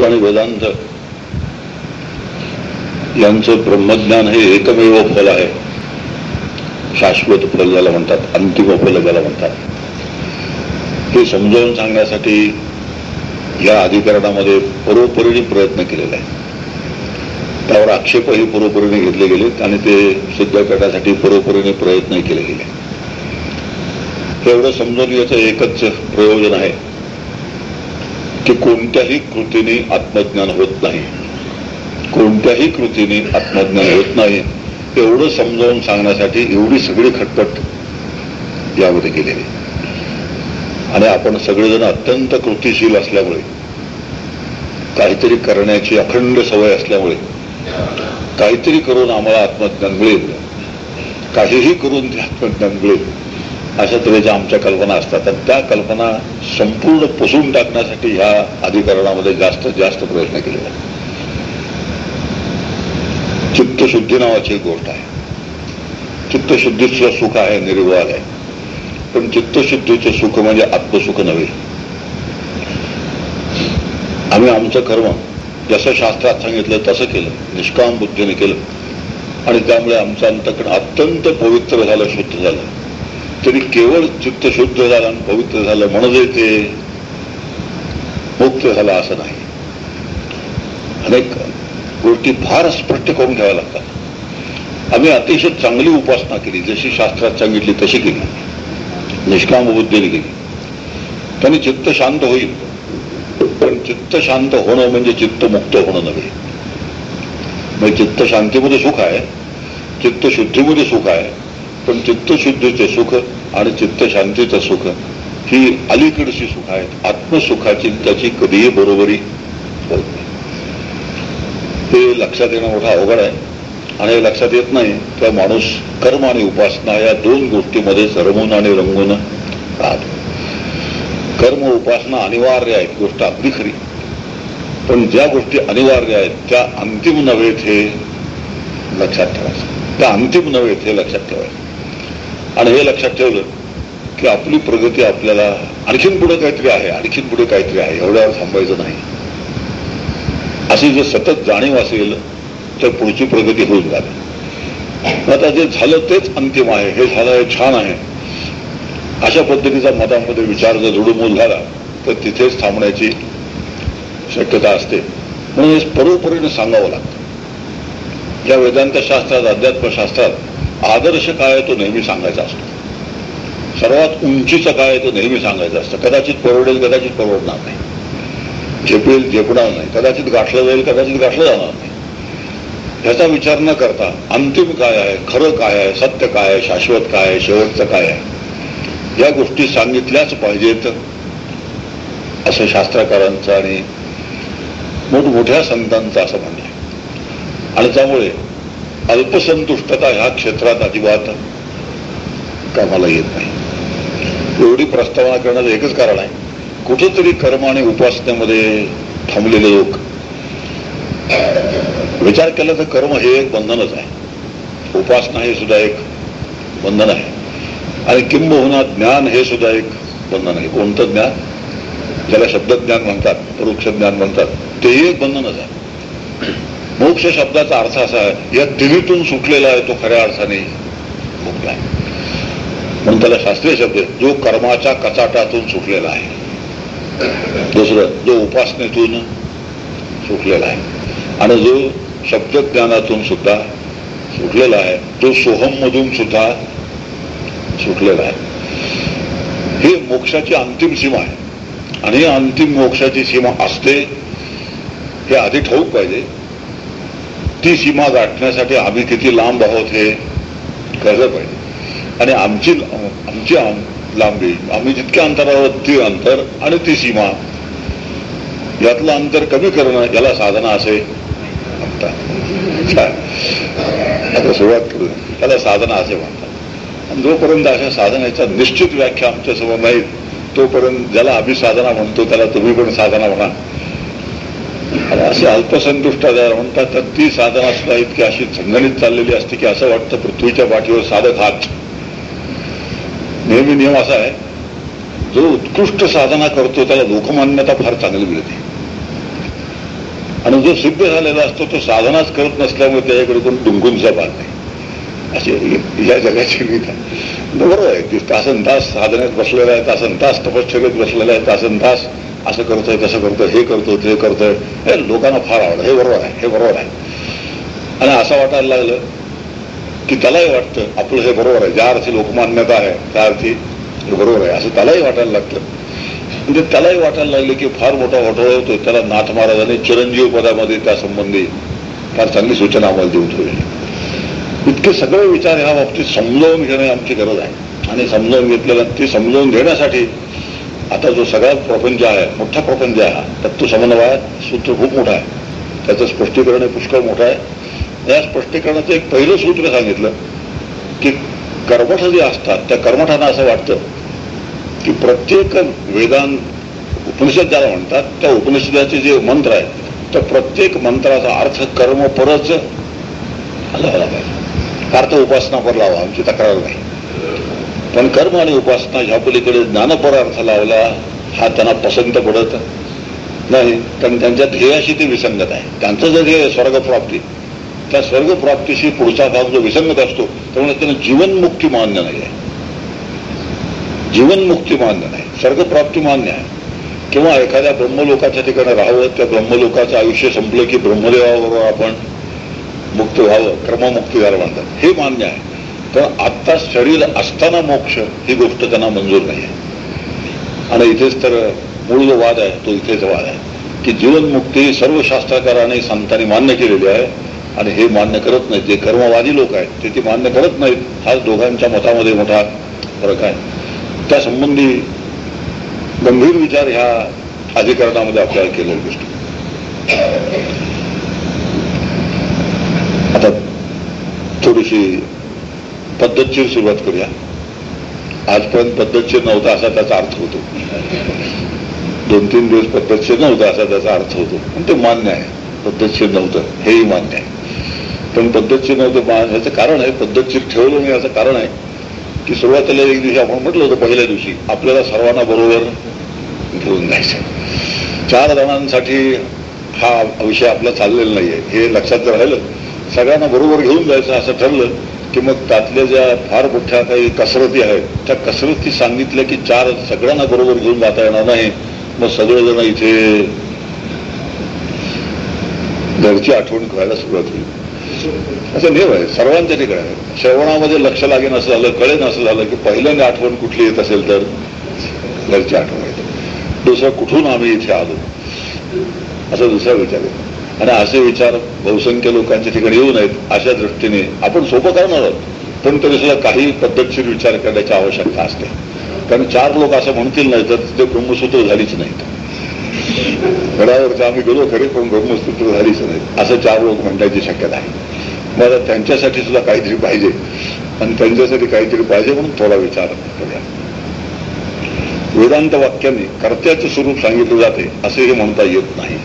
विवेक आणि वेदांत. यांचं ब्रह्मज्ञान हे एकमेव फल आहे. शाश्वत फल ज्याला म्हणतात अंतिम फल ज्याला म्हणतात. हे समजावून सांगण्यासाठी या अधिकरणामध्ये परोपरीने प्रयत्न केलेला आहे. त्यावर आक्षेपही परोपरीने घेतले गेलेत आणि ते सिद्ध करण्यासाठी परोपरीने प्रयत्न केले गेले. एवढं समजून याचं एकच प्रयोजन आहे. की कोणत्याही कृतीने आत्मज्ञान होत नाही. कोणत्याही कृतीने आत्मज्ञान होत नाही. एवढं समजावून सांगण्यासाठी एवढी सगळी खटपट यामध्ये केलेली आणि आपण सगळेजण अत्यंत कृतीशील असल्यामुळे काहीतरी करण्याची अखंड सवय असल्यामुळे काहीतरी करून आम्हाला आत्मज्ञान मिळेल. काहीही करून ते आत्मज्ञान मिळेल. अशा तऱ्हेच्या आमच्या कल्पना असतात. आणि त्या कल्पना संपूर्ण पुसून टाकण्यासाठी ह्या अधिकरणामध्ये जास्तीत जास्त प्रयत्न केले जातात चित्तशुद्धी नावाची एक गोष्ट आहे. चित्तशुद्धीचं सुख आहे निर्वाद आहे. पण चित्तशुद्धीचे सुख म्हणजे आत्मसुख नव्हे. आम्ही आमचं कर्म जसं शास्त्रात सांगितलं तसं केलं. निष्काम बुद्धीने केलं. आणि त्यामुळे आमचं अंतकरण अत्यंत पवित्र झालं शुद्ध झालं. तरी केवळ चित्त शुद्ध झालं आणि पवित्र झालं म्हणत येते मुक्त झालं असं नाही. अनेक गोष्टी फार स्पष्ट करून घ्याव्या लागतात. आम्ही अतिशय चांगली उपासना केली. जशी शास्त्रात सांगितली तशी केली. निष्काम बुद्धीने केली. त्याने चित्त शांत होईल. पण चित्त शांत होणं म्हणजे चित्त मुक्त होणं नव्हे. म्हणजे चित्त शांतीमध्ये सुख आहे चित्त शुद्धीमध्ये सुख आहे पण चित्तशुद्धीचे सुख आणि चित्त शांतीचं सुख. ही अलीकडची सुख आहेत. आत्मसुखाची त्याची कधीही बरोबरी होत नाही. हे लक्षात येणं मोठा अवघड आहे. आणि हे लक्षात येत नाही तेव्हा माणूस कर्म आणि उपासना या दोन गोष्टीमध्ये सरमून आणि रंगून राहतो. कर्म उपासना अनिवार्य आहेत गोष्ट अगदी खरी. पण ज्या गोष्टी अनिवार्य आहेत त्या अंतिम नव्हेत हे लक्षात ठेवायचं. त्या अंतिम नव्हेत हे लक्षात ठेवायचं. आणि हे लक्षात ठेवलं की आपली प्रगती आपल्याला आणखीन पुढे काहीतरी आहे आणखीन पुढे काहीतरी आहे एवढ्यावर थांबायचं नाही. अशी जर सतत जाणीव असेल तर पुढची प्रगती होऊन जाते. आता जे झालं तेच अंतिम आहे हे झालं हे छान आहे. अशा पद्धतीचा मतामध्ये विचार जर जुडूमूल झाला तर तिथेच थांबण्याची शक्यता असते. म्हणून हे परोपरीने सांगावं लागतं. या वेदांत शास्त्रात अध्यात्मशास्त्रात आदर्श काय आहे तो नेहमी सांगायचा असतो. सर्वात उंचीचं काय आहे तो नेहमी सांगायचं असतं. कदाचित परवडेल कदाचित परवडणार नाही. झेपेल झेपणार नाही. कदाचित गाठलं जाईल कदाचित गाठलं जाणार नाही. ह्याचा विचार न करता अंतिम काय आहे खरं काय आहे सत्य काय आहे शाश्वत काय आहे शेवटचं काय आहे या गोष्टी सांगितल्याच पाहिजेत. असं शास्त्रकारांचं आणि मोठमोठ्या संतांचं असं म्हणणं आहे. आणि त्यामुळे अल्पसंतुष्टता ह्या क्षेत्रात अजिबात कामाला येत नाही. एवढी प्रस्तावना करण्याचं एकच कारण आहे. कुठंतरी कर्म आणि उपासनेमध्ये थांबलेले लोक. विचार केला तर कर्म हे एक बंधनच आहे. उपासना हे सुद्धा एक बंधन आहे. आणि किंबहुना ज्ञान हे सुद्धा एक बंधन आहे. कोणतं ज्ञान? ज्याला शब्दज्ञान म्हणतात परोक्ष ज्ञान म्हणतात तेही एक बंधनच आहे. मोक्ष शब्दाचा अर्थ असा आहे या तिन्हीतून सुटलेला आहे तो खऱ्या अर्थाने मुक्त आहे. म्हणून त्याला शास्त्रीय शब्द जो कर्माच्या कचाटातून सुटलेला आहे. दुसरं जो उपासनेतून सुटलेला आहे. आणि जो शब्दज्ञानातून सुद्धा सुटलेला आहे तो सोहम मधून सुद्धा सुटलेला आहे. ही मोक्षाची अंतिम सीमा आहे. आणि अंतिम मोक्षाची सीमा असते हे आधी ठाऊक पाहिजे. ती सीमा गाठण्यासाठी आम्ही किती लांब आहोत हे कळलं पाहिजे. आणि आमची आमची लांबी आम्ही जितक्या अंतरावर ती अंतर आणि ती सीमा यातलं अंतर कमी करणं याला साधना असे म्हणतात. आता सुरुवात करू. त्याला साधना असे म्हणतात. आणि जोपर्यंत अशा साधनेचा निश्चित व्याख्या आमच्यासमोर नाही तोपर्यंत ज्याला आम्ही साधना म्हणतो त्याला तुम्ही पण साधना म्हणा. असे अल्पसंतुष्टा म्हणतात तर ती साधना सुद्धा इतकी अशी संगणित चाललेली असते की असं वाटतं पृथ्वीच्या पाठीवर साधक हात. नेहमी नियम असा आहे जो उत्कृष्ट साधना करतो त्याला लोकमान्यता फार चांगली मिळते. आणि जो सिद्ध झालेला असतो तो साधनाच करत नसल्यामुळे त्याच्याकडे कोण डुंगूनचा भाग नाही. असे या जगाची नीत बरोबर आहे की तासन तास साधनेत बसलेला आहे तासन तास तपश्चर्येत बसलेला आहे तासन तास असं करतोय कसं करतोय हे करतो ते करतोय. हे लोकांना फार आवडतं. हे बरोबर आहे हे बरोबर आहे. आणि असं वाटायला लागलं की त्यालाही वाटतं आपलं हे बरोबर आहे. ज्या अर्थी लोकमान्यता आहे त्या अर्थी हे बरोबर आहे. असं त्यालाही वाटायला लागतं. म्हणजे त्यालाही वाटायला लागलं की फार मोठा घोटाळा होतो त्याला नाथ महाराजांनी चिरंजीव पदामध्ये त्या संबंधी फार चांगली सूचना आम्हाला देऊन ठेवली. इतके सगळे विचार ह्या बाबतीत समजावून घेणे आमची गरज आहे. आणि समजावून घेतलेलं ते समजावून घेण्यासाठी आता जो सगळ्यात प्रपंच आहे मोठा प्रपंच आहे हा तत्व समन्वयात सूत्र खूप मोठा आहे. त्याचं स्पष्टीकरण हे पुष्कळ मोठं आहे. या स्पष्टीकरणाचं एक पहिलं सूत्र सांगितलं की कर्मठ जे असतात त्या कर्मठांना असं वाटतं की प्रत्येक वेदांत उपनिषद ज्याला म्हणतात त्या उपनिषदाचे जे मंत्र आहेत त्या प्रत्येक मंत्राचा अर्थ कर्म परच. लावला पाहिजे. अर्थ उपासना पर लावा आमची तक्रार नाही. पण कर्म आणि उपासना ह्या पलीकडे ज्ञानपर अर्थ लावला हा त्यांना पसंत पडत नाही. कारण त्यांच्या ध्येयाशी ते विसंगत आहे. त्यांचं जर ध्येय स्वर्गप्राप्ती त्या स्वर्गप्राप्तीशी पुढचा भाग जो विसंगत असतो त्यामुळे त्यांना जीवनमुक्ती मान्य नाही आहे. जीवनमुक्ती मान्य नाही. स्वर्गप्राप्ती मान्य आहे. किंवा एखाद्या ब्रह्मलोकाच्या ठिकाणी राहावं त्या ब्रह्मलोकाचं आयुष्य संपलं की ब्रह्मदेवाबरोबर आपण मुक्त व्हावं क्रममुक्ती झालं म्हणतात हे मान्य आहे. तर आत्ता शरीर असताना मोक्ष ही गोष्ट त्यांना मंजूर नाही आहे आणि इथेच तर मूळ जो वाद आहे तो इथेच वाद आहे की जीवनमुक्ती सर्व शास्त्रकाराने संतांनी मान्य केलेली आहे. आणि हे मान्य करत नाहीत. जे कर्मवादी लोक आहेत ते ती मान्य करत नाहीत. हा दोघांच्या मतामध्ये मोठा फरक आहे. त्या संबंधी गंभीर विचार ह्या अधिकरणामध्ये आपल्याला केलेली गोष्ट. आता थोडीशी पद्धतशीर सुरुवात करूया. आजपर्यंत पद्धतशीर नव्हता असा त्याचा अर्थ होतो. दोन तीन दिवस पद्धतशीर नव्हता असा त्याचा अर्थ होतो. पण ते मान्य आहे. पद्धतशीर नव्हतं. हेही मान्य आहे. पण पद्धतशीर नव्हतं याचं कारण आहे पद्धतशीर ठेवलं नाही याचं कारण आहे की सुरुवातीला एक दिवशी आपण म्हटलं होतं पहिल्या दिवशी आपल्याला सर्वांना बरोबर घेऊन जायचं चार जणांसाठी हा विषय आपला चाललेला नाहीये. हे लक्षात जर राहिलं. सगळ्यांना बरोबर घेऊन जायचं असं ठरलं. की मग त्यातल्या ज्या फार मोठ्या काही कसरती आहेत त्या कसरती सांगितल्या की चार सगळ्यांना बरोबर घेऊन जाता येणार नाही. मग सगळेजण इथे घरची आठवण करायला सुरुवात होईल. असं नियम आहे सर्वांच्या ठिकाणी श्रवणामध्ये लक्ष लागेन असं झालं कळेन असं झालं की पहिल्यांदा आठवण कुठली येत असेल तर घरची आठवण येते. दुसरं कुठून आम्ही इथे आलो? असा दुसरा विचार येतो. आणि असे विचार बहुसंख्य लोकांच्या ठिकाणी येऊ नयेत अशा दृष्टीने आपण सोपं करणार आहोत. पण तरी सुद्धा काही पद्धतशीर विचार करण्याची आवश्यकता असते. कारण चार लोक असं म्हणतील नाही तर ते ब्रह्मसूत्र झालीच नाहीत. गडावरचं आम्ही गेलो खरे पण ब्रह्मसूत्र झालीच नाहीत. असं चार लोक म्हणण्याची शक्यता आहे. मला त्यांच्यासाठी सुद्धा काहीतरी पाहिजे. आणि त्यांच्यासाठी काहीतरी पाहिजे म्हणून थोडा विचार करूया. वेदांत वाक्याने कर्त्याचं स्वरूप सांगितलं जाते असे हे म्हणता येत नाही.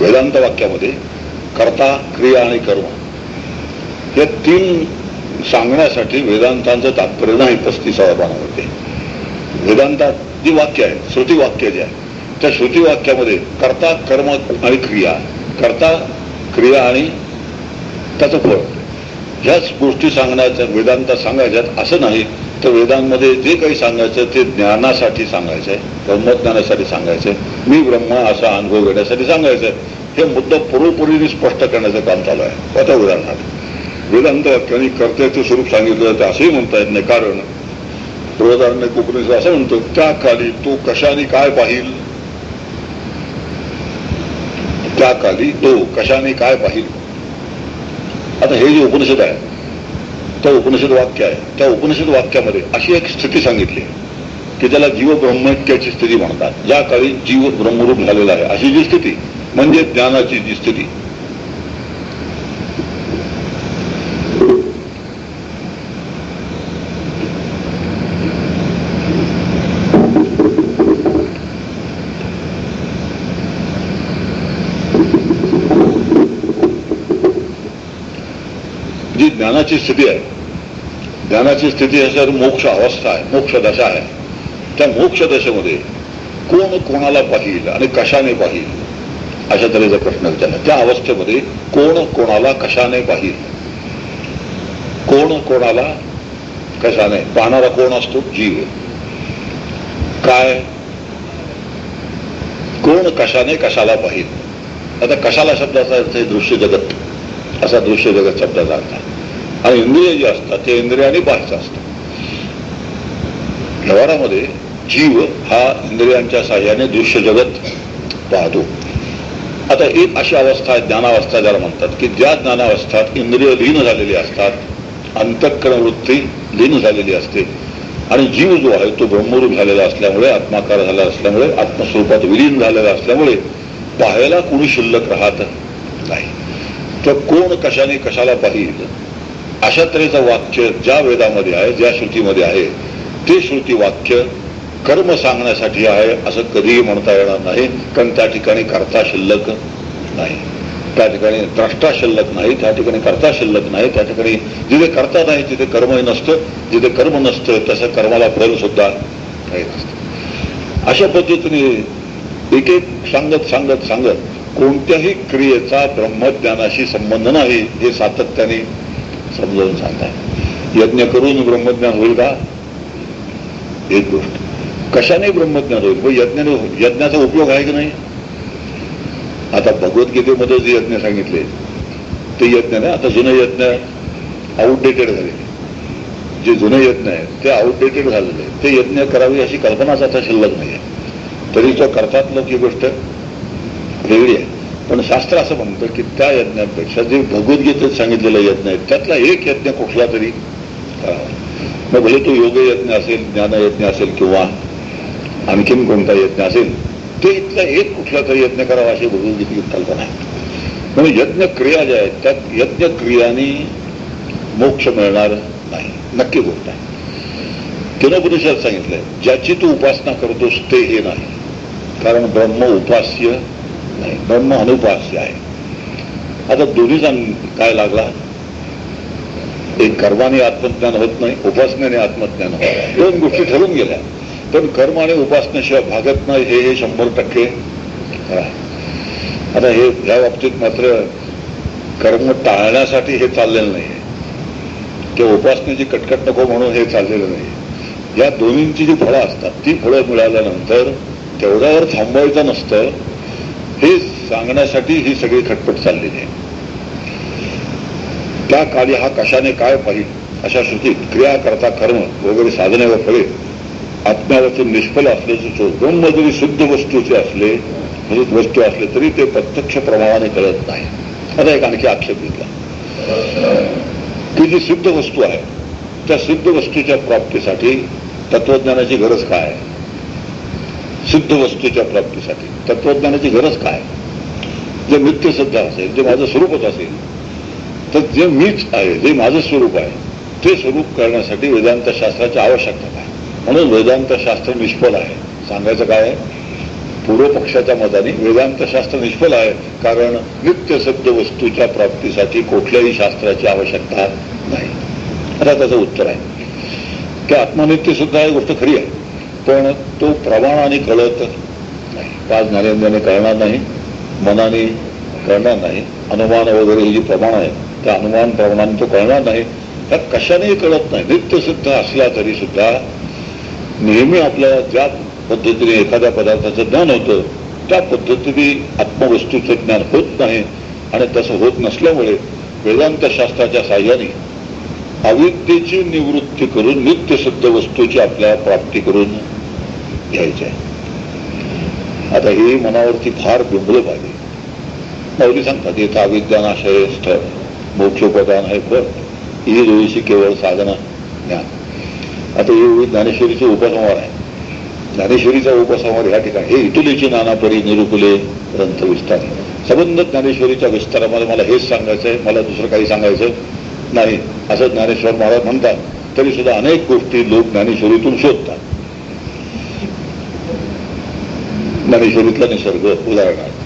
वेदांत वाक्यामध्ये कर्ता क्रिया आणि कर्म हे तीन सांगण्यासाठी वेदांतांचं तात्पर्य नाही पस्तीसाव्या पानामध्ये वेदांतात जी वाक्य आहे श्रुती वाक्य जे आहे त्या श्रुती वाक्यामध्ये कर्ता कर्म आणि क्रिया कर्ता क्रिया आणि त्याचं फळ ह्याच गोष्टी सांगण्याच्या वेदांतात सांगायच्यात असं नाही तर वेदांमध्ये जे काही सांगायचं ते ज्ञानासाठी सांगायचं आहे ब्रह्मज्ञानासाठी सांगायचं आहे. मी ब्रह्म असा अनुभव घेण्यासाठी सांगायचं आहे. हे मुद्दा पूर्वपूर्वीने स्पष्ट करण्याचं काम चालू आहे. आता उदाहरणार्थ वेदांत वाक्याने कर्त्याचं स्वरूप सांगितलं जातं असंही म्हणता येत नाही. कारण बृहदारण्य कोकणीचं असं म्हणतो त्या काली तो कशाने काय पाहिल? त्या काली तो कशाने काय पाहिल? आता हे जे उपनिषद आहे त्या उपनिषद वाक्य आहे. त्या उपनिषद वाक्यामध्ये अशी एक स्थिती सांगितली की त्याला जीव ब्रह्मत्याची स्थिती म्हणतात. ज्या काळी जीव ब्रह्मरूप झालेला आहे. अशी जी स्थिती म्हणजे ज्ञानाची जी स्थिती. जी ज्ञानाची स्थिती आहे ज्ञानाची स्थिती असल्यावर मोक्ष अवस्था आहे मोक्ष दशा आहे. त्या मोक्ष दशेमध्ये कोण कोणाला पाहिल आणि कशाने पाहिल? अशा तऱ्हेचा प्रश्न विचारला. त्या अवस्थेमध्ये कोण कोणाला कशाने पाहिल? कोण कोणाला कशाने? पाहणारा कोण असतो? जीव काय? कोण कशाने कशाला पाहिल? आता कशाला शब्दाचा अर्थ दृश्य जगत? असा दृश्य जगत शब्दाचा अर्थ आणि इंद्रिय जे असतात ते इंद्रियाने बाह्य असतात. व्यवहारामध्ये जीव हा इंद्रियांच्या साह्याने दृश्य जगत पाहतो. आता एक अशी अवस्था आहे ज्ञानावस्था ज्याला म्हणतात की ज्या ज्ञानावस्थात इंद्रिय लीन झालेली असतात अंतःकरण वृत्ती लीन झालेली असते आणि जीव जो आहे तो ब्रह्मरूप झालेला असल्यामुळे आत्माकार झाला असल्यामुळे आत्मस्वरूपात विलीन झालेला असल्यामुळे पाहायला कोणी शिल्लक राहत नाही. तर कोण कशाने कशाला पाहिल? अशा तऱ्हेचं वाक्य ज्या वेदामध्ये आहे ज्या श्रुतीमध्ये आहे ते श्रुती वाक्य कर्म सांगण्यासाठी आहे असं कधीही म्हणता येणार नाही कारण त्या ठिकाणी करता शिल्लक नाही. त्या ठिकाणी द्रष्टा शिल्लक नाही त्या ठिकाणी करता शिल्लक नाही त्या ठिकाणी जिथे करता नाही तिथे कर्मही नसतं. जिथे कर्म नसतं तसं कर्माला फल सुद्धा काही नसतं. अशा पद्धतीने एक एक सांगत सांगत सांगत कोणत्याही क्रियेचा ब्रह्मज्ञानाशी संबंध नाही हे सातत्याने समजावून सांगताय. यज्ञ करून ब्रह्मज्ञान होईल का? एक गोष्ट. कशाने ब्रह्मज्ञान होईल? व यज्ञाने यज्ञाचा उपयोग आहे की नाही? आता भगवद्गीतेमध्ये जे यज्ञ सांगितले ते यज्ञ ना आता जुने यज्ञ आउटडेटेड झाले. जे जुने यज्ञ आहेत ते आउटडेटेड झालेले ते यज्ञ करावे अशी कल्पनाच आता शिल्लक नाही आहे तरी तो करतात लोक ही गोष्ट वेगळी आहे. पण शास्त्र असं म्हणतं की त्या यज्ञांपेक्षा जे भगवद्गीतेत सांगितलेलं यज्ञ आहे त्यातला एक यज्ञ कुठला तरी करावा मग भले तो योग यज्ञ असेल ज्ञानयज्ञ असेल किंवा आणखीन कोणता यज्ञ असेल ते इथला एक कुठला तरी यज्ञ करावा अशी भगवद्गीतेची कल्पना आहे. म्हणून यज्ञ क्रिया ज्या आहेत त्या यज्ञ क्रियानी मोक्ष मिळणार नाही. नक्की गोष्ट आहे. किनोपनिषद सांगितलंय ज्याची तू उपासना करतोस ते हे नाही. कारण ब्रह्म उपास्य नाही ब्रह्म अनुपास्य आहे. आता दोन्हीचा काय लागला? एक कर्माने आत्मज्ञान होत नाही उपासनेने आत्मज्ञान होत दोन गोष्टी ठरून गेल्या. पण कर्म आणि उपासनेशिवाय भागत नाही हे हे शंभर टक्के आता हे या बाबतीत मात्र कर्म टाळण्यासाठी हे चाललेलं नाही किंवा उपासनेची कटकट नको म्हणून हे चाललेलं नाही या दोन्हींची जी फळं असतात ती फळं मिळाल्यानंतर तेवढ्यावर थांबवायचं नसतं हे सांगण्यासाठी ही सगळी खटपट चाललेली आहे. त्या काली हा कशाने काय पाहिजे अशा श्रुतीत क्रिया करता कर्म वगैरे साधने व फळे आत्म्यावरचे निष्फल असल्याचे दोन जरी शुद्ध वस्तूचे असले म्हणजे वस्तू असले तरी ते प्रत्यक्ष प्रमाणाने कळत नाही. आता एक आणखी आक्षेप घेतला. की जी सिद्ध वस्तू आहे त्या सिद्ध वस्तूच्या प्राप्तीसाठी तत्वज्ञानाची गरज काय आहे? सिद्ध वस्तूच्या प्राप्तीसाठी. तत्वज्ञानाची गरज काय? जे नित्य सिद्ध असेल जे माझं स्वरूपच असेल तर जे मीच आहे जे माझं स्वरूप आहे ते स्वरूप करण्यासाठी वेदांत शास्त्राची आवश्यकता आहे. म्हणून वेदांत शास्त्र निष्फल आहे. सांगायचं काय? पूर्व पक्षाच्या मताने वेदांत शास्त्र निष्फल आहे कारण नित्य सद्य वस्तूच्या प्राप्तीसाठी कुठल्याही शास्त्राची आवश्यकता नाही. आता त्याचं उत्तर आहे. की आत्मनित्य सुद्धा ही गोष्ट खरी आहे. पण तो प्रमाणाने कळत नाही. पाच ज्ञानेंद्राने कळणार नाही मनाने कळणार नाही अनुमान वगैरे हे जे प्रमाण आहे त्या अनुमान प्रमाणाने तो कळणार नाही. त्या कशानेही कळत नाही. नित्यसिद्ध असला तरी सुद्धा नेहमी आपल्याला ज्या पद्धतीने एखाद्या पदार्थाचं ज्ञान होतं त्या पद्धतीने आत्मवस्तूचं ज्ञान होत नाही. आणि तसं होत नसल्यामुळे वेदांत शास्त्राच्या साह्याने अविद्येची निवृत्ती करून नित्यसिद्ध वस्तूची आपल्याला प्राप्ती करून घ्यायची. आहे आता हे मनावरती फार बिंबलं पाहिजे. मौली सांगतात इथं अविद्यानाशय स्थळ मोक्षोपदान आहे फळ. ही दोषी केवळ साधना ज्ञान. आता ही ज्ञानेश्वरीचे उपसंहार आहे. ज्ञानेश्वरीचा उपसंहार ह्या ठिकाणी हे इटुलीची नानापरी निरुकुले ग्रंथ विस्तार. संबंध ज्ञानेश्वरीच्या विस्तारामध्ये मला हेच सांगायचं आहे मला दुसरं काही सांगायचं नाही. असं ज्ञानेश्वर महाराज म्हणतात तरी सुद्धा अनेक गोष्टी लोक ज्ञानेश्वरीतून शोधतात. ज्ञानेश्वरीतला निसर्ग उदाहरणार्थ.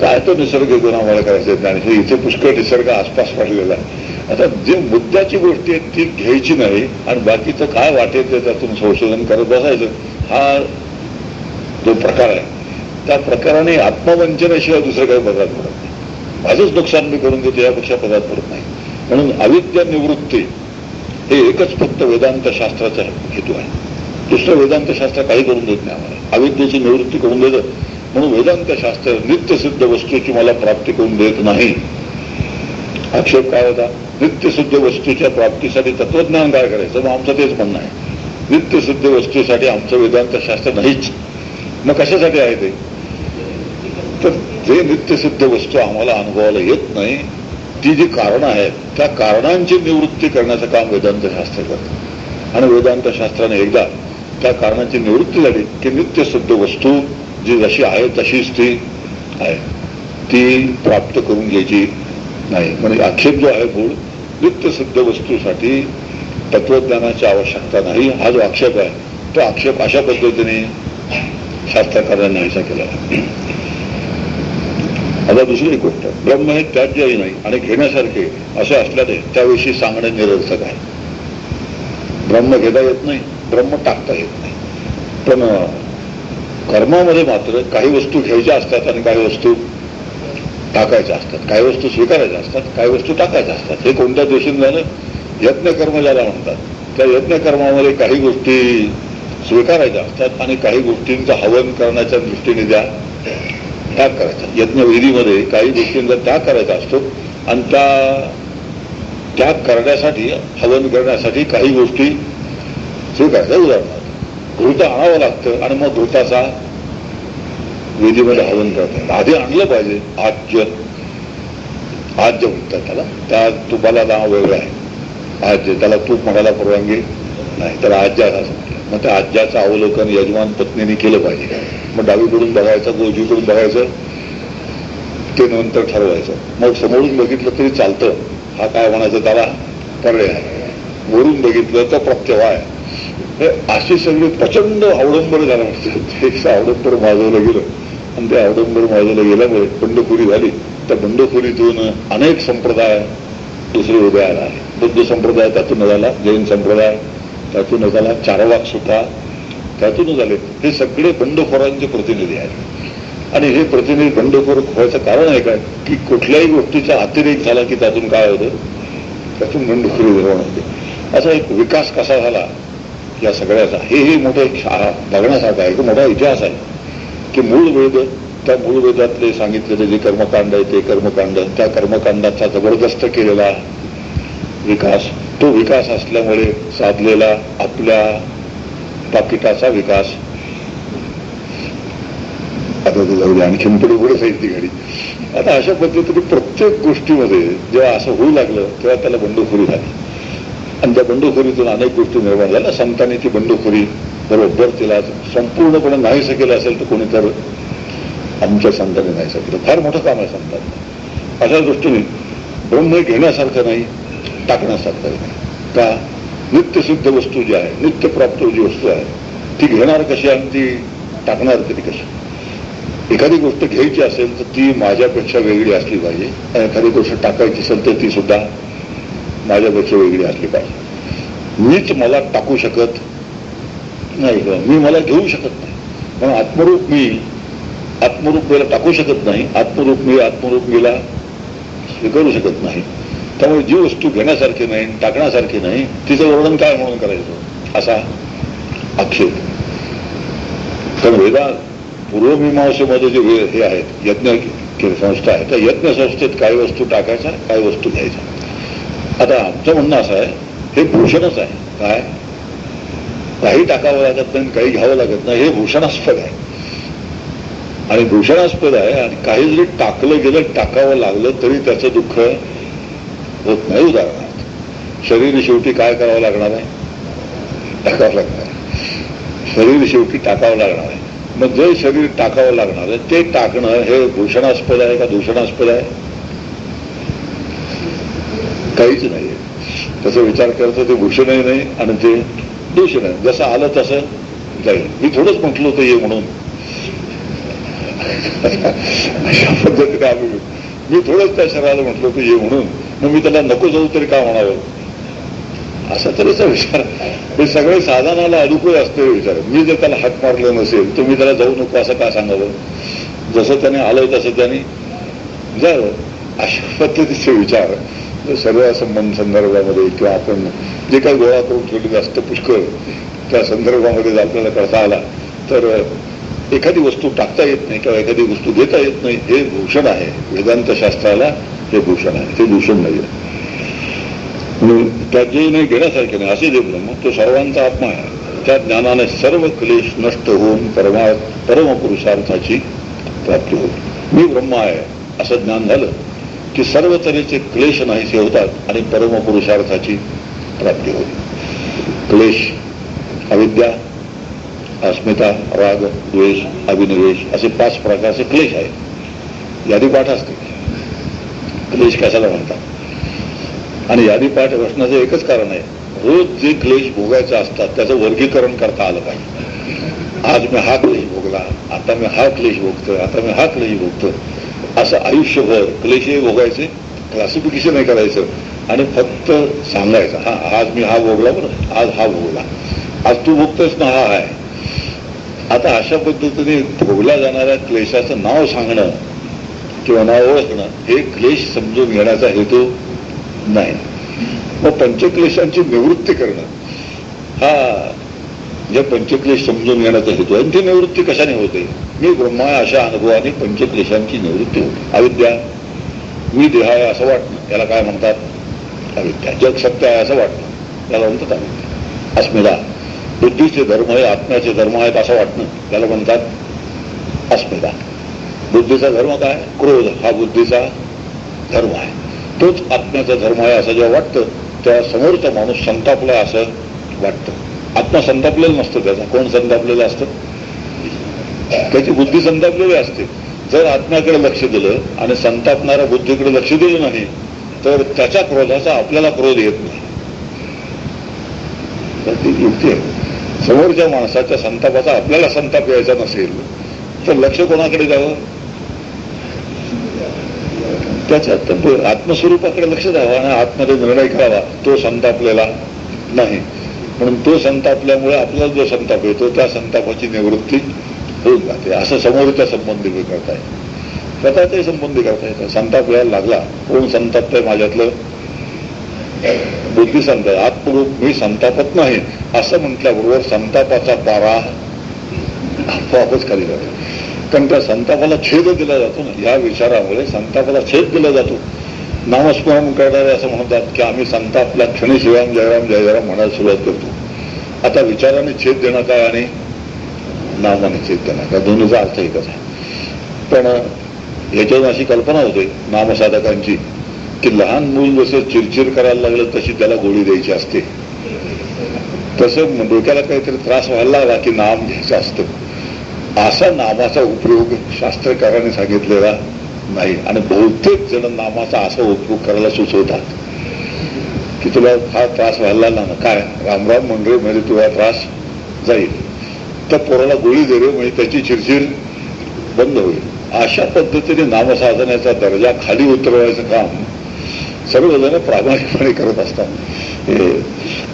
काय तो निसर्ग गुणामुळे करायचं ज्ञानेश्वरी इथे पुष्कळ निसर्ग आसपास वाढलेला आहे. आता जे मुद्द्याची गोष्टी आहेत ती घ्यायची नाही आणि बाकीचं काय वाटेल ते त्यातून संशोधन करत बसायचं हा जो प्रकार आहे. त्या प्रकाराने आत्मवंचनाशिवाय दुसरं काही पदार्थ पडत नाही. माझंच नुकसान मी करून देतो यापेक्षा पदार्थ पडत नाही. म्हणून अविद्या निवृत्ती हे एकच फक्त वेदांत शास्त्राचा हेतू आहे. दुसरं वेदांत शास्त्र काही करून देत नाही आम्हाला. अविद्येची निवृत्ती करून देतं. म्हणून वेदांत शास्त्र नित्यसिद्ध वस्तूची मला प्राप्ती करून देत नाही. आक्षेप काय होता? नित्यसिद्ध वस्तूच्या प्राप्तीसाठी तत्वज्ञान काय करायचं? मग आमचं तेच म्हणणं आहे. नित्यसिद्ध वस्तूसाठी आमचं वेदांत शास्त्र नाहीच. मग कशासाठी आहे ते? तर जे नित्यसिद्ध वस्तू आम्हाला अनुभवायला येत नाही. ती जी कारणं आहेत त्या कारणांची निवृत्ती करण्याचं काम वेदांत शास्त्र करतं. आणि वेदांत शास्त्राने एकदा त्या कारणाची निवृत्ती झाली. की नित्य सिद्ध वस्तू जी जशी आहे तशीच ती आहे. ती प्राप्त करून घ्यायची नाही. म्हणजे आक्षेप जो आहे मूळ नित्यसिद्ध वस्तूसाठी तत्वज्ञानाची आवश्यकता नाही हा जो आक्षेप आहे तो आक्षेप अशा पद्धतीने शास्त्रकारांनी नाहीसा केला आता दुसरी गोष्ट ब्रह्म हे त्याज्यही नाही आणि घेण्यासारखे असे असल्याने त्याविषयी सांगणे निरर्थक आहे. ब्रह्म घेता येत नाही. ब्रह्म टाकता येत नाही. पण कर्मामध्ये मात्र काही वस्तू घ्यायच्या असतात आणि काही वस्तू टाकायच्या असतात. काही वस्तू स्वीकारायच्या असतात काही वस्तू टाकायच्या असतात. हे कोणत्या दिवशी झालं यज्ञकर्म ज्याला म्हणतात. त्या यज्ञकर्मामध्ये काही गोष्टी स्वीकारायच्या असतात आणि काही गोष्टींचं हवन करण्याच्या दृष्टीने त्या त्याग करायचा यज्ञविधीमध्ये काही गोष्टींचा त्याग करायचा असतो आणि त्या त्याग करण्यासाठी हवन करण्यासाठी काही गोष्टी स्वीकारायच्या उदाहरणार्थ घृत आणावं लागतं आणि मग घृताचा वेदीमध्ये हवन करतात. आधी आणलं पाहिजे आज्य आज्य म्हणतात त्याला. त्या तुपाला नाव वेगळं आहे. आज्य त्याला तूप म्हणायला परवानगी नाही. त्याला आज्या असं म्हटलं मग त्या आज्याचं अवलोकन यजमान पत्नीने केलं पाहिजे. मग डावीकडून बघायचं गोजीकडून बघायचं ते नंतर ठरवायचं. मग समोरून बघितलं तरी चालतं. हा काय म्हणायचं त्याला? पर्याय आहे वरून बघितलं तर प्रत्यवाय हे अशी सगळी प्रचंड अवडंबर झाला म्हणते अवडंबर माजवलं गेलं. आणि ते अवडंबर माजवलं गेल्यामुळे बंडखोरी झाली. त्या बंडखोरीतून अनेक संप्रदाय दुसरे उभे आला बुद्ध संप्रदाय त्यातून झाला जैन संप्रदाय त्यातूनच झाला चारवाक सुद्धा त्यातूनच आले हे सगळे बंडखोरांचे प्रतिनिधी आहेत. आणि हे प्रतिनिधी बंडखोर व्हायचं कारण आहे काय की कुठल्याही गोष्टीचा अतिरेक झाला की त्यातून काय होतं? त्यातून बंडखोरी निर्माण होते. असा एक विकास कसा झाला? या सगळ्याचा. हे हे मोठं बघण्यासारखं आहे. मोठा इतिहास आहे. की मूळ वेद त्या मूळ वेदातले सांगितलेले जे कर्मकांड आहे ते कर्मकांड त्या कर्मकांडाचा जबरदस्त केलेला विकास तो विकास असल्यामुळे साधलेला आपल्या पाकिटाचा विकास. आता ते जाऊ आणखीन पुढे पुढे जाईल ती गाडी आता अशा पद्धतीने प्रत्येक गोष्टीमध्ये जेव्हा असं होऊ लागलं तेव्हा त्याला बंडखोरी झाली. आणि त्या बंडखोरीतून अनेक गोष्टी निर्माण झाल्या. संतांनी ती बंडखोरी बरोबर तिला संपूर्णपणे नाहीसं केलं असेल तर कोणी तर आमच्या संतांनी नाहीसं केलं. फार मोठं काम आहे संतांना अशा दृष्टीने ब्रह्म घेण्यासारखं नाही टाकण्यासारखं नाही. का? नित्यसिद्ध वस्तू जी आहे नित्यप्राप्त जी वस्तू आहे ती घेणार कशी आणि ती टाकणार तरी कशी? एखादी गोष्ट घ्यायची असेल तर ती माझ्यापेक्षा वेगळी असली पाहिजे. आणि एखादी गोष्ट टाकायची असेल तर ती सुद्धा माझ्यापेक्षा वेगळी असली पाहिजे. मीच मला टाकू शकत नाही मी मला घेऊ शकत नाही. पण आत्मरूप मी आत्मरूप मीला टाकू शकत नाही आत्मरूप मी आत्मरूप मीला स्वीकारू शकत नाही. त्यामुळे जी वस्तू घेण्यासारखी नाही टाकण्यासारखी नाही तिचं वर्णन काय म्हणून करायचं? असा आक्षेप. तर वेदा पूर्वमीमांसेमध्ये जे हे आहेत यज्ञ संस्था आहे त्या यज्ञ संस्थेत काही वस्तू टाकायच्या काही वस्तू घ्यायच्या आता आमचं म्हणणं असं आहे हे भूषणच आहे. काय? काही टाकावं लागत नाही काही घ्यावं लागत नाही हे भूषणास्पद आहे. आणि भूषणास्पद आहे आणि काही जरी टाकलं गेलं टाकावं लागलं तरी त्याचं दुःख होत नाही उदाहरणार्थ. शरीर शेवटी काय करावं लागणार आहे? टाकावं लागणार आहे. शरीर शेवटी टाकावं लागणार आहे. मग जे शरीर टाकावं लागणार आहे ते टाकणं हे भूषणास्पद आहे का दूषणास्पद आहे? काहीच नाही तसं विचार करतं ते भूषणही नाही आणि ते दोष नाही. जसं आलं तसं जाईल. मी थोडंच म्हटलं होतं ये म्हणून. अशा पद्धतीने आम्ही मी थोडंच त्या शरीराला म्हटलं होतं ये म्हणून. मग मी त्याला नको जाऊ तरी का म्हणावं? असा तरीचा विचार. हे सगळे साधनाला अनुकूल असते विचार. मी जर त्याला हात मारलं नसेल तर मी त्याला जाऊ नको असं का सांगावं? जसं त्याने आलं तसं त्याने जावं अशा पद्धतीचे विचार. सर्व संबंध संदर्भामध्ये किंवा आपण जे काही गोळा करून ठेवलेलं असतं पुष्कळ त्या संदर्भामध्ये जर आपल्याला करता आला तर एखादी वस्तू टाकता येत नाही किंवा एखादी वस्तू घेता येत नाही हे भूषण आहे. वेदांत शास्त्राला हे भूषण आहे. ते भूषण नाही म्हणून त्यात जे नाही घेण्यासारखे नाही असे जे ब्रह्म तो सर्वांचा आत्मा आहे. त्या ज्ञानाने सर्व क्लेश नष्ट होऊन परमा परमपुरुषार्थाची प्राप्ती होते. मी ब्रह्म आहे असं ज्ञान झालं. की सर्व तऱ्हेचे क्लेश नाहीसे होतात आणि परमपुरुषार्थाची प्राप्ती होते. क्लेश अविद्या अस्मिता राग द्वेष अभिनिवेश असे पाच प्रकारचे क्लेश आहेत. यादीपाठ असते. क्लेश कशाला म्हणतात? आणि यादीपाठ असण्याचं एकच कारण आहे. रोज जे क्लेश भोगायचे असतात त्याचं वर्गीकरण करता आलं पाहिजे. आज मी हा क्लेश भोगला आता मी हा क्लेश भोगतोय आता मी हा क्लेश भोगतो असं आयुष्यभर क्लेशही भोगायचे क्लासिफिकेशन नाही करायचं आणि फक्त सांगायचं हा आज मी हा भोगला बरं आज हा भोगला. आज तू भोगतोस ना हा आहे. आता अशा पद्धतीने भोगल्या जाणाऱ्या क्लेशाचं नाव सांगणं किंवा नाव ओळखणं हे क्लेश समजून घेण्याचा हेतू नाही. मग पंचक्लेशांची निवृत्ती करणं हा जे पंचक्लेश समजून घेण्याचा हेतू आहे. ती निवृत्ती कशाने होते? मी ब्रह्मा अशा अनुभवाने पंचक्लेशांची निवृत्ती होते. अविद्या. मी देह आहे असं वाटणं याला काय म्हणतात? अविद्या. जग सत्य आहे असं वाटणं त्याला म्हणतात अविद्या. अस्मिता. बुद्धीचे धर्म आहे आत्म्याचे धर्म आहेत असं वाटणं त्याला म्हणतात अस्मिता. बुद्धीचा धर्म काय? क्रोध. हा बुद्धीचा धर्म आहे. तोच आत्म्याचा धर्म आहे असं जेव्हा वाटतं तेव्हा समोरचा माणूस संतापला असं वाटतं. आत्मा संतापलेलं नसतो त्याचा. कोण संतापलेलं असतं? त्याची बुद्धी संतापलेली असते. जर आत्म्याकडे लक्ष दिलं आणि संतापणाऱ्या बुद्धीकडे लक्ष दिलं नाही तर त्याच्या क्रोधाचा आपल्याला क्रोध येत नाही. ती युक्ती आहे. समोरच्या माणसाच्या संतापाचा आपल्याला संताप यायचा नसेल तर लक्ष कोणाकडे द्यावं? त्याच्या आत्मस्वरूपाकडे लक्ष द्यावं आणि आतमध्ये निर्णय करावा तो संतापलेला नाही. म्हणून तो संतापल्यामुळे आपल्याला जो संताप येतो त्या संतापाची निवृत्ती होऊन जाते. असं समोरच्या संबंधी करता येईल स्वतःचाही संबंधी करता येतात संताप यायला लागला. कोण संतापतंय माझ्यातलं? बुद्धी संत आत्मरूप मी संतापत नाही. असं म्हटल्याबरोबर संतापाचा पारा आपोआपच खाली जातो. कारण त्या संतापाला छेद दिला जातो ना. या विचारामुळे संतापाला छेद दिला जातो. नामस्मरण करणारे असं म्हणतात की आम्ही संतापल्या क्षणी शिवराम जयराम जयराम म्हणायला सुरुवात करतो. आता विचाराने छेद देणं काय आणि नामाने छेद देणं काय दोन्हीचा अर्थ एकच आहे. पण ह्याच्यावर अशी कल्पना होते नामसाधकांची की लहान मूल जसं चिरचिर करायला लागलं तशी त्याला गोळी द्यायची असते. तसं डोक्याला काहीतरी त्रास व्हायला लागला की नाम घ्यायचं असतं. असा नामाचा उपयोग शास्त्रकारांनी सांगितलेला नाही. आणि बहुतेक जण नामाचा असा उपयोग करायला सुचवतात की तुला फार त्रास व्हायला ना. काय? रामराम मंडळी म्हणजे तुला त्रास जाईल. तर पोराला गोळी दे म्हणजे त्याची चिरचिर बंद होईल. अशा पद्धतीने नामसाधण्याचा दर्जा खाली उतरवायचं काम सर्वजण प्रामाणिकपणे करत असतात.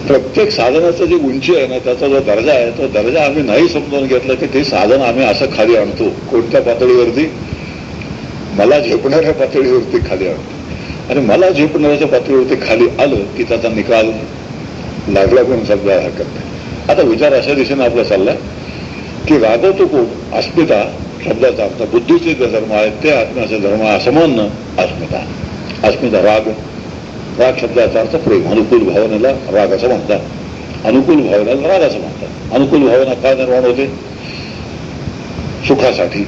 प्रत्येक साधनाचं जे उंची आहे ना त्याचा जो दर्जा आहे तो दर्जा आम्ही नाही समजून घेतला की ते साधन आम्ही असं खाली आणतो. कोणत्या पातळीवरती? मला झेपणाऱ्या पातळीवरती खाली आणतो आणि मला झेपणाऱ्याच्या पातळीवरती खाली आलं की त्याचा निकाल लागला पण समजा हरकत नाही. आता विचार अशा दिशेने आपला चालला की रागवतो कोण अस्मिता शब्दाचा अर्थ बुद्धीचे जे धर्म आहेत ते आत्म्याचे धर्म आहे असं म्हणणं अस्मिता. अस्मिता राग. राग शब्दाचा अर्थ प्रेम. अनुकूल भावनेला राग असं म्हणतात. अनुकूल भावनेला राग असं म्हणतात. अनुकूल भावना का निर्माण होते? सुखासाठी.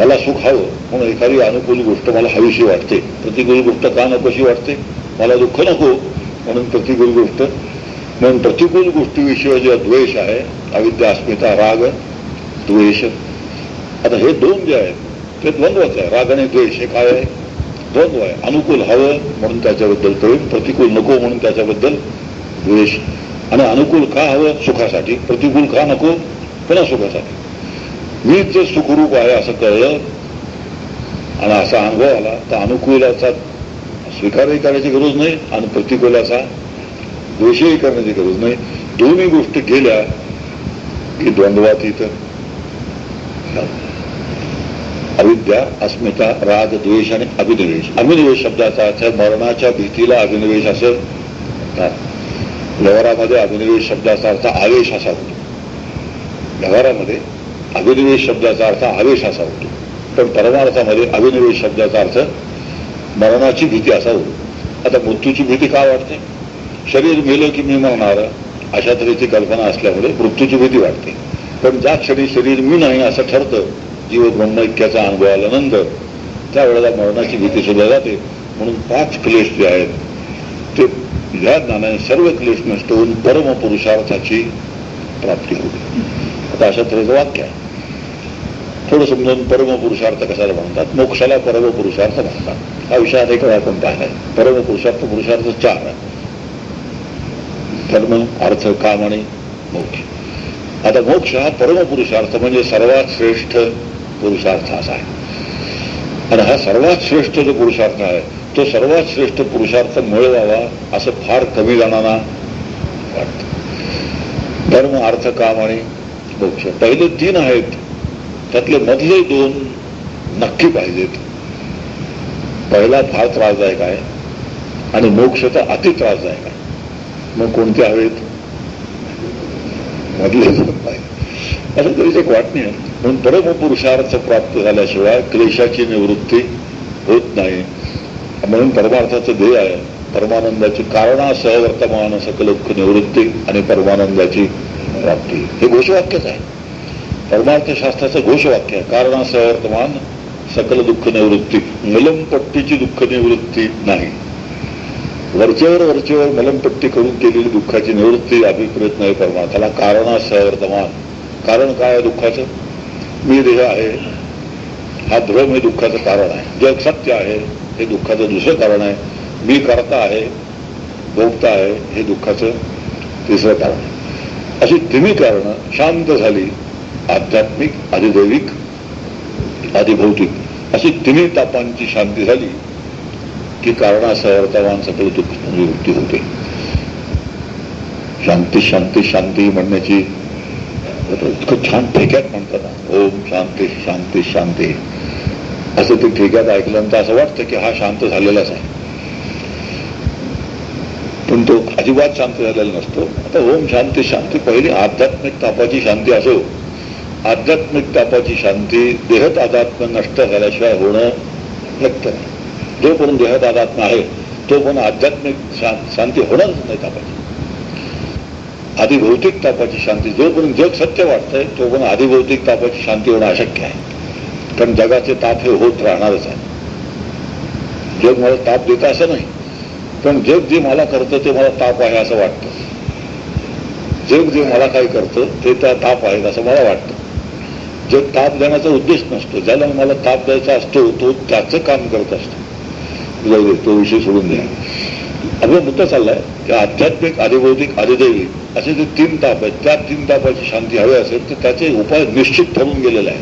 मला सुख हवं. म्हणून एखादी अनुकूल गोष्ट मला हवीशी वाटते. प्रतिकूल गोष्ट का नकोशी वाटते? मला दुःख नको. म्हणून प्रतिकूल गोष्ट. म्हणून प्रतिकूल गोष्टीविषयी जो द्वेष आहे अविद्या अस्मिता राग द्वेष. आता हे दोन जे आहेत ते द्वंद्वच आहे. राग आणि द्वेष हे काय आहे? द्वंद्व आहे. अनुकूल हवं म्हणून त्याच्याबद्दल प्रेम प्रतिकूल नको म्हणून त्याच्याबद्दल द्वेष. आणि अनुकूल का हवं? सुखासाठी. प्रतिकूल का नको? पुन्हा सुखासाठी. मीच सुखरूप आहे असं कळलं आणि असा अनुभव आला तर अनुकूलाचा स्वीकारही करायची गरज नाही आणि प्रतिकूलाचा द्वेषही करण्याची गरज नाही. दोन्ही गोष्टी केल्या की द्वंद्वात इथं. अविद्या अस्मिता राग द्वेष आणि अभिनिवेश. अभिनिवेश शब्दाचा अर्थ मरणाच्या भीतीला अभिनिवेश असं व्यवहारामध्ये अभिनिवेश शब्दाचा अर्थ आवेश असा होतो. व्यवहारामध्ये अभिनिवेश शब्दाचा अर्थ आवेश असा होतो. पण परमार्थामध्ये अभिनिवेश शब्दाचा अर्थ मरणाची भीती असा होतो. आता मृत्यूची भीती का वाटते? शरीर गेलं की मी मरणार अशा तऱ्हेची कल्पना असल्यामुळे मृत्यूची भीती वाटते. पण ज्या क्षणी शरीर मी नाही असं ठरतं जीव ब्रह्मैक्याचा अनुभव आल्यानंतर त्यावेळेला मरणाची भीती सुद्धा जाते. म्हणून पाच क्लेश जे आहेत ते ह्या ज्ञानाने सर्व क्लेश नष्ट होऊन परमपुरुषार्थाची प्राप्ती होते. आता अशा तऱ्हेचं वाक्य आहे थोडं समजून परमपुरुषार्थ कशाला म्हणतात? मोक्षाला परमपुरुषार्थ म्हणतात. हा विषय अनेक वेळा आपण पाहिला आहे. परमपुरुषार्थ पुरुषार्थ चार आहे. धर्म अर्थ काम आणि मोक्ष. आता मोक्ष हा परमपुरुषार्थ म्हणजे सर्वात श्रेष्ठ पुरुषार्थ असा आहे. आणि हा सर्वात श्रेष्ठ जो पुरुषार्थ आहे तो सर्वात श्रेष्ठ पुरुषार्थ मिळवावा असं फार कमी जणांना वाटतं. धर्म अर्थ काम आणि मोक्ष. पहिले तीन आहेत. त्यातले मधले दोन नक्की पाहिजेत. पहिला फार त्रासदायक आहे आणि मोक्ष तर अति त्रासदायक आहे. मग कोणते हवेत? मधले दोन पाहिजे असं तरीच एक वाटणी आहे. म्हणून परमपुरुषार्थ प्राप्त झाल्याशिवाय क्लेशाची निवृत्ती होत नाही. म्हणून परमार्थाचं ध्येय आहे. परमानंदाची कारणासह वर्तमान सकल निवृत्ती आणि परमानंदाची प्राप्ती. हे घोषवाक्यच आहे. परमार्थशास्त्राचं घोषवाक्य आहे. कारणासह वर्तमान सकल दुःख निवृत्ती मलमपट्टीची दुःख निवृत्ती नाही. वरचेवर वरचेवर मलमपट्टी करून केलेली दुःखाची निवृत्ती अभिप्रेत नाही परमार्थाला कारणासह वर्तमान. कारण काय आहे दुःखाचं? मी देह आहे. हा भ्रम हे दुःखाचं कारण आहे. जग सत्य आहे हे दुःखाचं दुसरं कारण आहे. मी करता आहे भोगता आहे हे दुःखाचं तिसरं कारण आहे. अशी तिन्ही कारणं शांत झाली. आध्यात्मिक अधिदैविक अधिभौतिक अशी तिन्ही तापांची शांती झाली की कारणासह वर्तमान सकल दुःख म्हणजे निवृत्ती होते. शांती शांती शांती म्हणण्याची इतकं छान ठेक्यात म्हणतात ओम शांती शांती शांती. असं ते ठेक्यात ऐकल्यानंतर असं वाटतं की हा शांत झालेलाच आहे. पण तो अजिबात शांत झालेला नसतो. आता ओम शांती शांती. पहिली आध्यात्मिक तापाची शांती असो. आध्यात्मिक तापाची शांती देहत आध्यात्म नष्ट झाल्याशिवाय होणं व्यक्त नाही. जोपर्यंत देहत आध्यात्म आहे तो पण आध्यात्मिक शांती होणारच नाही तापाची. आधी भौतिक तापाची शांती जोपर्यंत जग सत्य वाटतंय तोपर्यंत आधी भौतिक तापाची शांती होणं अशक्य आहे. कारण जगाचे ताप हे होत राहणारच आहे. जग मला ताप देतं असं नाही. पण जग जे मला करतं ते मला ताप आहे असं वाटतं. जग जे मला काय करतं ते त्या ताप आहेत असं मला वाटतं. जग ताप देण्याचा उद्देश नसतो. ज्याला मला ताप द्यायचा असतो तो त्याचं काम करत असतो. जाऊ दे तो विषय सोडून द्या. आपला मुद्दा चाललाय. की आध्यात्मिक आदिभौतिक आदिदैवी असे जे तीन ताप आहेत त्या तीन तापाची शांती हवी असेल तर त्याचे उपाय निश्चित ठरून गेलेला आहे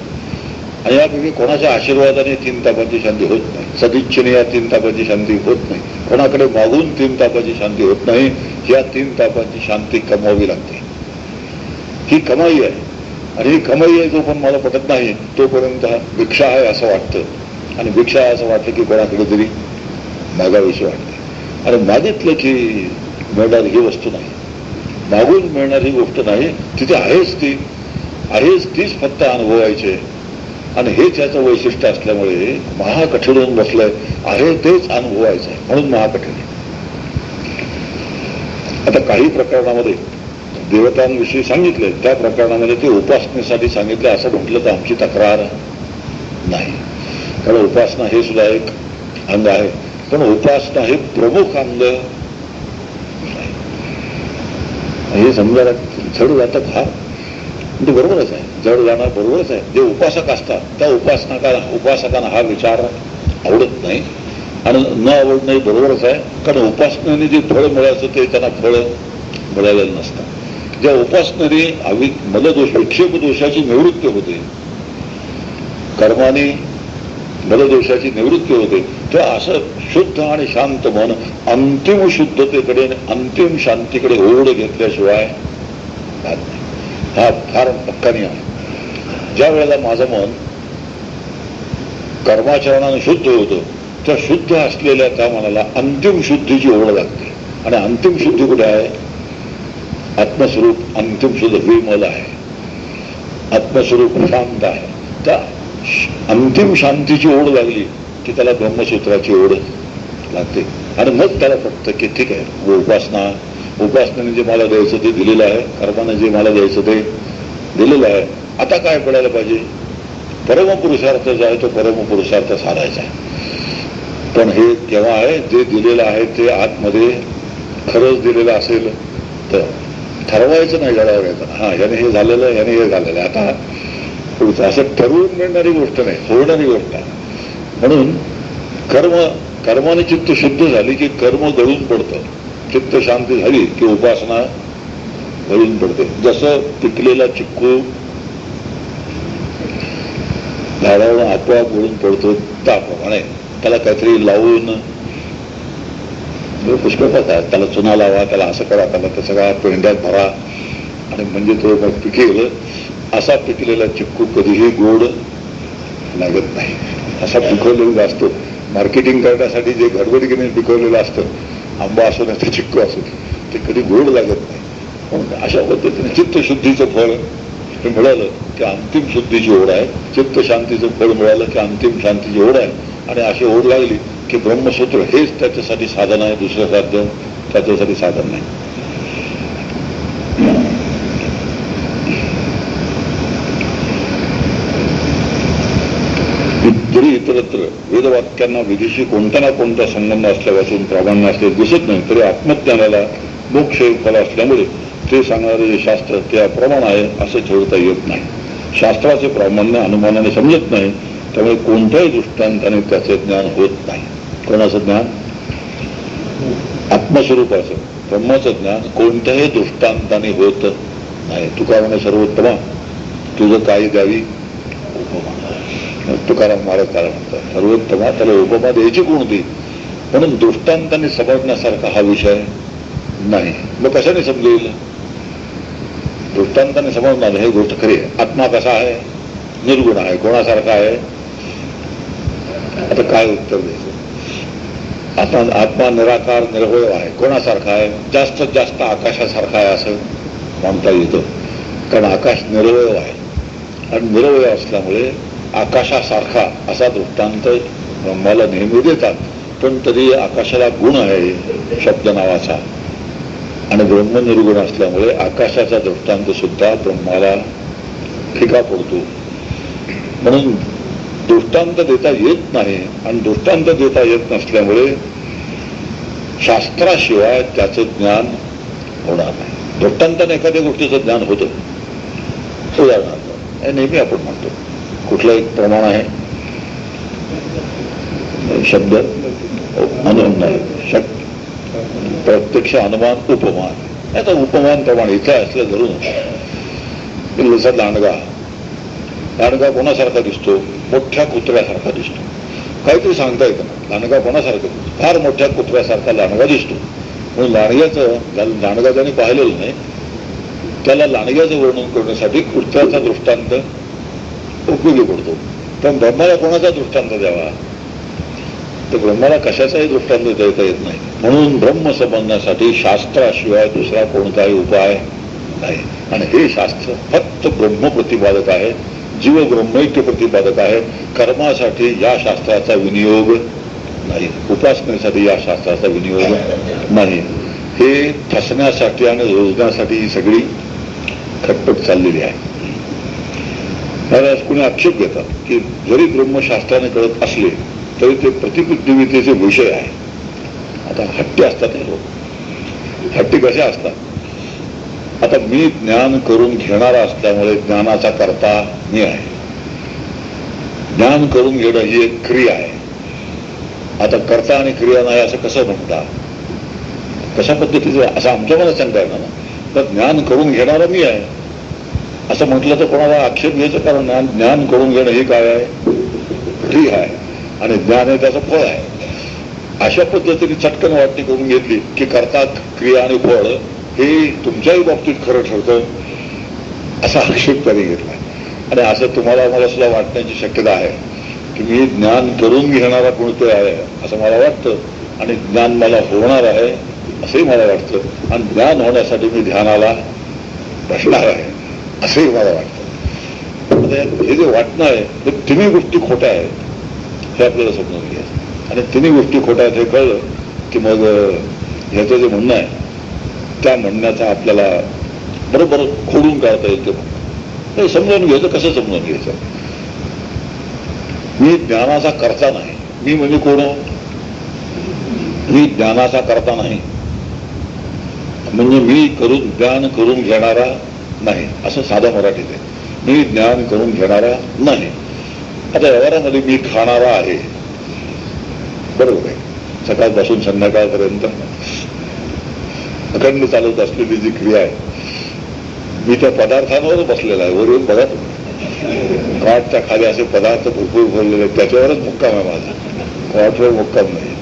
आणि यापैकी कोणाच्या आशीर्वादाने तीन तापाची शांती होत नाही? सदिच्छेने या तीन तापाची शांती होत नाही. कोणाकडे मागून तीन तापाची शांती होत नाही. या तीन तापाची शांती कमावी लागते. ही कमाई आहे. आणि ही कमाई आहे जो पण मला पटत नाही तोपर्यंत भिक्षा आहे असं वाटतं. आणि भिक्षा आहे असं वाटतं की कोणाकडे तरी मागाविषयी वाटते. आणि मागितलं की मिळणारी ही वस्तू नाही. मागून मिळणारी गोष्ट नाही. तिथे आहेच ती. आहेच तीच फक्त अनुभवायचे. आणि हेच याचं वैशिष्ट्य असल्यामुळे महाकठीण होऊन बसलंय आहे तेच अनुभवायचं आहे. म्हणून महाकठीण. आता काही प्रकरणामध्ये देवतांविषयी सांगितले त्या प्रकरणामध्ये ते उपासनेसाठी सांगितले असं म्हटलं तर आमची तक्रार नाही. कारण उपासना हे सुद्धा एक अंग आहे. पण उपासना हे प्रमुख अंग हे समजा चढू जातं फार म्हणजे बरोबरच आहे. जड जाणार बरोबरच आहे. जे उपासक असतात त्या उपासना उपासकांना हा विचार आवडत नाही. आणि न आवडणंही बरोबरच आहे. कारण उपासनेने जे फळ मिळायचं ते त्यांना फळ मिळालेलं नसतं. ज्या उपासनेने अवि मलदोष विक्षेप दोषाची निवृत्ती होते कर्माने मलदोषाची निवृत्ती होते तर असं शुद्ध आणि शांत मन अंतिम शुद्धतेकडे अंतिम शांतीकडे ओढ घेतल्याशिवाय हा फार पक्का आहे. ज्या वेळेला माझं मन कर्माचरणाने शुद्ध होतं त्या शुद्ध असलेल्या त्या मनाला अंतिम शुद्धीची ओढ लागते. आणि अंतिम शुद्धी कुठे आहे? आत्मस्वरूप अंतिम शुद्ध विमल आहे. आत्मस्वरूप शांत आहे. त्या अंतिम शांतीची ओढ लागली की त्याला ब्रह्मसूत्राची ओढ लागते. आणि मग त्याला फक्त की ठीक आहे उपासना. उपासनेने जे मला द्यायचं ते दिलेलं आहे. कर्माने जे मला द्यायचं ते दिलेलं आहे. आता काय पडायला पाहिजे? परमपुरुषार्थ जो आहे तो परमपुरुषार्थ साधायचा. आहे पण हे केव्हा आहे? जे दिलेलं आहे ते आतमध्ये खरंच दिलेलं असेल तर. ठरवायचं नाही गळावर येतं हा याने हे झालेलं याने हे झालेलं आता पुढचं असं ठरवून मिळणारी गोष्ट नाही होणारी गोष्ट आहे. म्हणून कर्म कर्माने चित्त शुद्ध झाली की कर्म गळून पडतं. चित्त शांती झाली की उपासना गळून पडते. जसं पिकलेला चिक्कू झाडावर आपोआप गळून पडतो त्याप्रमाणे त्याला काहीतरी लावून पुष्कळ आहे त्याला चुना लावा त्याला असं करा त्याला तसं सगळा पेंड्यात भरा आणि म्हणजे तो मग पिकेल. असा पिकलेला चिक्कू कधीही गोड लागत नाही. असा पिकवलेला असतो मार्केटिंग करण्यासाठी जे घडबडीने पिकवलेलं असतं आंबा असो ना ते चिक्कू असो ते कधी गोड लागत नाही. म्हणून अशा पद्धतीने चित्तशुद्धीचं फळ हे मिळालं की अंतिम शुद्धीची ओढ आहे. चित्त शांतीचं फळ मिळालं की अंतिम शांतीची ओढ आहे. आणि अशी ओढ लागली की ब्रह्मसूत्र हेच त्याच्यासाठी साधन आहे दुसरं साध्य त्याच्यासाठी साधन नाही. जरी इतरत्र वेदवाक्यांना विधीशी कोणत्या ना कोणता संबंध असल्यापासून प्रामाण्य असले दिसत नाही तरी आत्मज्ञानाला मोक्ष फल असल्यामुळे ते सांगणारे जे शास्त्र ते अप्रमाण आहे असे ठेवता येत नाही. शास्त्राचे प्रामाण्य अनुमानाने समजत नाही त्यामुळे कोणत्याही दृष्टांताने त्याचे ज्ञान होत नाही. कोणाचं ज्ञान? आत्मस्वरूपाचं. ब्रह्माचं ज्ञान कोणत्याही दृष्टांताने होत नाही. तुका म्हणे सर्वोत्तमा. तुझं काही द्यावी तुकाराम महाराज त्याला म्हणतात सर्वोत्तमा त्याला उपमा द्यायची कोणती म्हणून दृष्टांताने समजण्यासारखा हा विषय नाही. मग कशाने समजेल? दृष्टांताने समजणार हे गोष्ट खरी आहे. आत्मा कसा आहे? निर्गुण आहे. कोणासारखा आहे? आता काय उत्तर द्यायचं? आत्मा आत्मा निराकार निर्भय आहे. कोणासारखा आहे? जास्तीत जास्त आकाशासारखा आहे असं मानता येतं. कारण आकाश निरवय आहे. आणि निरवय असल्यामुळे आकाशासारखा असा दृष्टांत ब्रह्माला नेहमी देतात. पण तरी आकाशाला गुण आहे शब्द नावाचा. आणि ब्रह्म निर्गुण असल्यामुळे आकाशाचा दृष्टांत सुद्धा ब्रह्माला फिका पडतो. म्हणून दृष्टांत देता येत नाही आणि दृष्टांत देता येत नसल्यामुळे शास्त्राशिवाय त्याचं ज्ञान होणार नाही. दृष्टांताने एखाद्या गोष्टीचं ज्ञान होतं. उदाहरणार्थ हे नेहमी आपण म्हणतो कुठलं एक प्रमाण आहे? शब्द? अनुभव नाही. शब्द प्रत्यक्ष अनुमान उपमान. आता उपमान प्रमाण इथे असलं धरून. पिल्लूचा लांडगा लांडगा कोणासारखा दिसतो? मोठ्या कुत्र्यासारखा दिसतो. काहीतरी सांगता येतं. लांडगा कोणासारखा फार मोठ्या कुत्र्यासारखा लांडगा दिसतो. म्हणून लांडग्याचं लांडगा ज्याने पाहिलेलं नाही त्याला लांडग्याचं वर्णन करण्यासाठी कुत्र्याचा दृष्टांत उपयोगी पडतो. पण ब्रह्माला कोणाचा दृष्टांत द्यावा? तर ब्रह्माला कशाचाही दृष्टांत देता येत नाही. म्हणून ब्रह्म संबंधासाठी शास्त्राशिवाय दुसरा कोणताही उपाय नाही. आणि हे शास्त्र फक्त ब्रह्म प्रतिपादक आहे जीव ब्रह्मैक्य प्रतिपादक आहे कर्मासाठी या शास्त्राचा विनियोग नाही. उपासनेसाठी या शास्त्राचा विनियोग नाही. हे ठसण्यासाठी आणि रोजण्यासाठी ही सगळी खटपट चाललेली आहे. महाराज कोणी आक्षेप घेतात की जरी ब्रह्मशास्त्राने कळत असले तरी ते प्रतिबुद्धिवितेचे विषय आहे. आता हट्टी असतात हे लोक. हट्टी कशा असतात? आता मी ज्ञान करून घेणारा असल्यामुळे ज्ञानाचा करता मी आहे. ज्ञान करून घेणं ही एक क्रिया आहे. आता करता आणि क्रिया नाही असं कसं म्हणता? कशा पद्धतीचं? असं आमच्या मला सांगता येणार ना. तर ज्ञान करून घेणारा मी आहे. असं म्हटलं तर कोणाला आक्षेप घ्यायचं कारण ज्ञान ज्ञान करून घेणं हे काय आहे? क्रिया आहे. आणि ज्ञान हे त्याचं फळ आहे. अशा पद्धतीने चटकन वाटणी करून घेतली की करतात क्रिया आणि फळ हे तुमच्याही बाबतीत खरं ठरतं असा आक्षेप त्यांनी घेतला. आणि असं तुम्हाला मला सुद्धा वाटण्याची शक्यता आहे. की मी ज्ञान करून घेणारा कोणतं आहे असं मला वाटतं. आणि ज्ञान मला होणार आहे असंही मला वाटतं. आणि ज्ञान होण्यासाठी मी ध्यानाला बसणार आहे असंही मला वाटतं. हे जे वाटणं आहे ते तिन्ही गोष्टी खोट्या आहेत. हे आपल्याला समजून घ्यायचं आणि तिन्ही गोष्टी खोट्या आहेत हे कळलं की मग ह्याचं जे म्हणणं आहे त्या म्हणण्याचा आपल्याला बरोबर खोडून काढता येईल ते समजावून समजून घ्यायचं कसं समजून घ्यायचं? मी ज्ञानाचा करता नाही. मी म्हणजे कोण? मी ज्ञानाचा करता नाही. म्हणजे मी करून ज्ञान करून घेणारा नाही. असं साधं मराठीत आहे. मी ज्ञान करून घेणारा नाही. आता व्यवहारामध्ये मी खाणारा आहे. बरोबर आहे. सकाळपासून संध्याकाळपर्यंत. अखंड चालत असलेली जी क्रिया आहे मी त्या पदार्थांवर बसलेला आहे. वर येऊन बघा तुम्ही. खाली असे पदार्थ भरपूर भरलेले आहेत. त्याच्यावरच मुक्काम आहे माझा. काठवर मुक्काम नाही.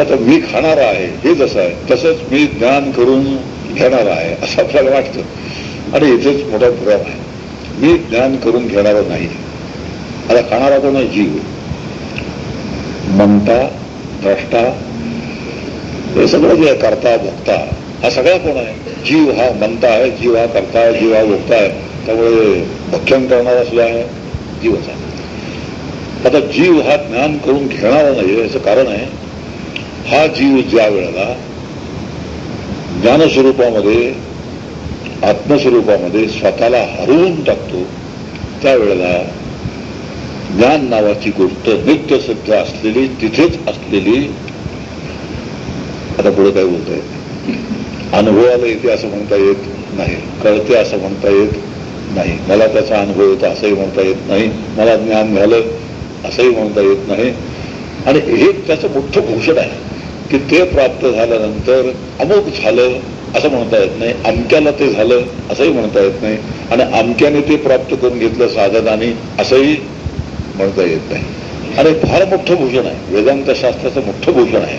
आता मी खाणारा आहे. हे जसं आहे तसंच मी ज्ञान करून घेणारा आहे असं आपल्याला वाटतं. आणि इथेच मोठा प्रोग्राम आहे. मी ज्ञान करून घेणारा नाही. आता खाणारा कोण आहे? जीव. म्हणता द्रष्टा हे सगळं जे करता भोगता हा सगळा कोण आहे? जीव हा म्हणता आहे जीव हा करता आहे जीव हा भोगता आहे. त्यामुळे भक्षण करणारा सुद्धा आहे जीवचा आता जीव हा ज्ञान करून घेणारा नाही याचं कारण आहे हा जीव ज्या वेळेला ज्ञानस्वरूपामध्ये आत्मस्वरूपामध्ये स्वतःला हरवून टाकतो त्यावेळेला ज्ञान नावाची गोष्ट नित्य सध्या असलेली तिथेच असलेली आता पुढे काय बोलता येत अनुभवाला येते असं म्हणता येत नाही कळते असं म्हणता येत नाही. मला त्याचा अनुभव येतो असंही म्हणता येत नाही. मला ज्ञान झालं असंही म्हणता येत नाही. आणि हे त्याचं मोठं भूषण आहे की ते प्राप्त झाल्यानंतर अमुक झालं असं म्हणता येत नाही. अमक्याला ते झालं असंही म्हणता येत नाही. आणि अमक्याने ते प्राप्त करून घेतलं साधनाने असंही म्हणता येत नाही. आणि फार मोठं भूषण आहे. वेदांत शास्त्राचं मोठं भूषण आहे.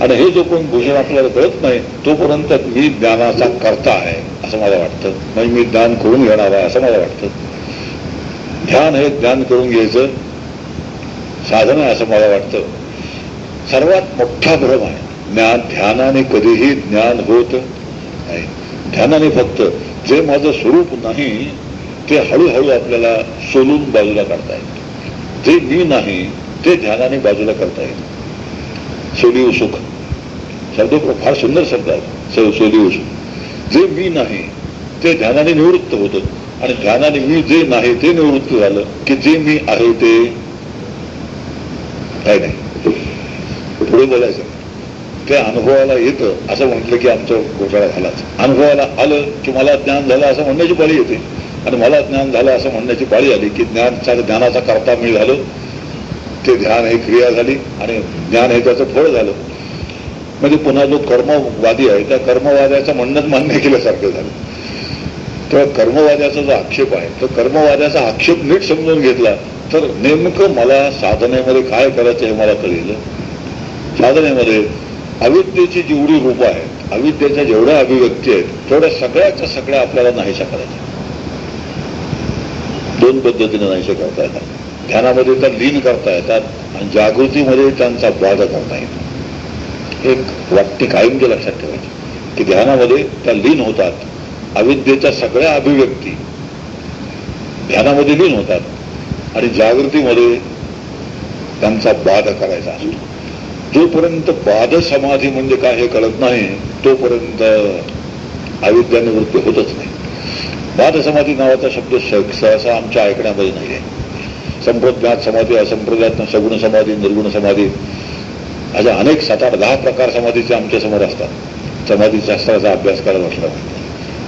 आणि हे जो कोण भूषण आपल्याला कळत नाही तोपर्यंत मी ज्ञानाचा करता आहे असं मला वाटतं. म्हणजे मी ज्ञान करून घेणार आहे असं मला वाटतं. ध्यान हे ज्ञान करून घ्यायचं साधन आहे असं मला वाटतं. सर्वात मोठा भ्रम आहे ज्ञान ध्यानाने कधीही ज्ञान होत नाही. ध्यानाने फक्त जे माझं स्वरूप नाही ते हळूहळू आपल्याला सोलून बाजूला काढता येईल जे मी नाही ते ध्यानाने बाजूला करता येईल. सोलिव सुख शब्द फार सुंदर शब्द आहे. सोलिव सुख जे मी नाही ते ध्यानाने निवृत्त होतं. आणि ध्यानाने मी जे नाही ते निवृत्त झालं की जे मी आहे ते काय नाही. पुढे बोलायचं. ते अनुभवाला येतं असं म्हटलं की आमचं घोटाळा झालाच. अनुभवाला आलं की मला ज्ञान झालं असं म्हणण्याची पाळी येते. आणि मला ज्ञान झालं असं म्हणण्याची पाळी आली की ज्ञानचा ज्ञानाचा करता मी झालो. ते ध्यान ही क्रिया झाली आणि ज्ञान हे त्याचं फळ झालं. म्हणजे पुन्हा जो कर्मवादी आहे त्या कर्मवाद्याचं म्हणणंच मान्य केल्यासारखं झालं. तेव्हा कर्मवाद्याचा जो आक्षेप आहे तो कर्मवाद्याचा आक्षेप नीट समजून घेतला तर नेमकं मला साधनेमध्ये काय करायचं हे मला कळलं. साधनेमध्ये अविद्येची जेवढी रूपं आहेत अविद्येच्या जेवढ्या अभिव्यक्ती आहेत तेवढ्या सगळ्याच्या सगळ्या आपल्याला नाहीशा करायच्या दोन पद्धतीने नाहीसे करता येतात. ध्यानामध्ये त्या लीन करता येतात आणि जागृतीमध्ये त्यांचा वाद करता येतो. एक वाक्य कायमचे लक्षात ठेवायचे की ध्यानामध्ये त्या लीन होतात. अविद्येच्या सगळ्या अभिव्यक्ती ध्यानामध्ये लीन होतात. आणि जागृतीमध्ये त्यांचा बाध करायचा असतो. जोपर्यंत बाध समाधी म्हणजे काय हे कळत नाही तोपर्यंत अविद्या निवृत्ती होतच नाही. बाध समाधी नावाचा शब्द सहसा आमच्या ऐकण्यामध्ये नाही आहे. संप्रज्ञात समाधी असंप्रज्ञात सगुण समाधी निर्गुण समाधी अशा अनेक सात आठ दहा प्रकार समाधीचे आमच्यासमोर असतात. समाधी शास्त्राचा अभ्यास करत असला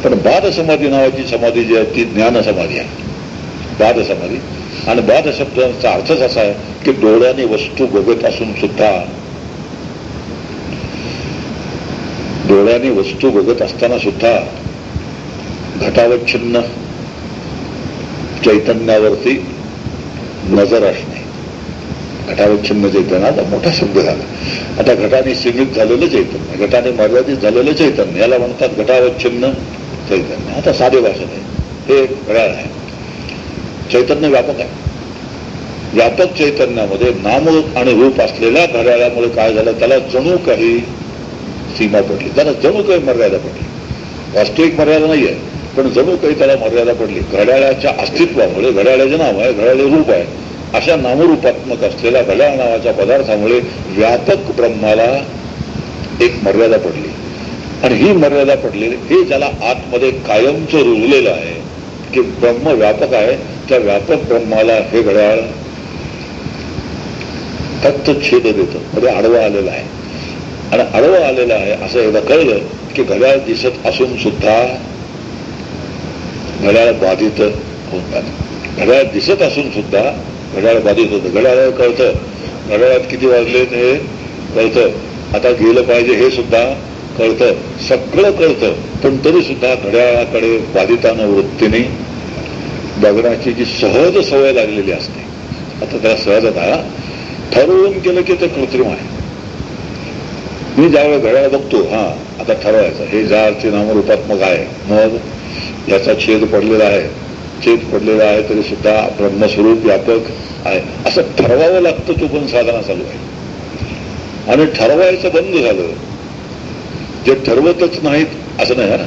पण बाद समाधी नावाची समाधी जी आहे ती ज्ञान समाधी आहे. बाद समाधी आणि बाद शब्दाचा अर्थच असा आहे की डोळ्याने वस्तू बघत असून सुद्धा डोळ्याने वस्तू बघत असताना सुद्धा घटावच्छिन्न चैतन्यावरती नजर असणे. घटावच्छिन्न चैतन्याचा मोठा शब्द झाला. आता घटाने सीमित झालेलं चैतन्य घटाने मर्यादित झालेलं चैतन्य याला म्हणतात घटावच्छिन्न चैतन्य. आता साधे भाषण आहे. हे एक घड्याळ आहे. चैतन्य व्यापक आहे. व्यापक चैतन्यामध्ये नाम आणि रूप असलेल्या घड्याळामुळे काय झालं? त्याला जणू काही सीमा पडली. त्याला जणू काही मर्यादा पडली. वास्तविक मर्यादा नाही आहे पण जणू काही त्याला मर्यादा पडली. घड्याळाच्या अस्तित्वामुळे घड्याळाचे नाव आहे घड्याळे रूप आहे. अशा नामरूपात्मक असलेल्या घड्याळ नावाच्या पदार्थामुळे व्यापक ब्रह्माला एक मर्यादा पडली. आणि ही मर्यादा पडलेली हे ज्याला आतमध्ये कायमचं रुजलेलं आहे की ब्रह्म व्यापक आहे त्या व्यापक ब्रह्माला हे घड्याळ फक्त छेद देतं. मध्ये आडवं आलेलं आहे. आणि आडवं आलेलं आहे असं एकदा कळलं की घड्याळ दिसत असून सुद्धा घड्याळ बाधित होतात घड्याळ दिसत असून सुद्धा घड्याळ बाधित होतं. घड्याळ कळतं. घड्याळात किती वाजले हे कळतं. आता गेलं पाहिजे हे सुद्धा कळतं. सगळं कळतं. पण तरी सुद्धा घड्याळाकडे बाधितानं वृत्तीने बघण्याची जी सहज सवय लागलेली असते. आता त्याला सहजता ठरवून केलं की ते कृत्रिम आहे. मी ज्यावेळेस घड्याळ बघतो हा आता ठरवायचं. हे जारचे नामरूपात्मक आहे मग याचा छेद पडलेला आहे. छेद पडलेला आहे तरी सुद्धा ब्रह्मस्वरूप व्यापक आहे. असं ठरवावं लागतं तो पण साधना चालू आहे. आणि ठरवायचं बंद झालं. जे ठरवतच नाहीत असं नाही ना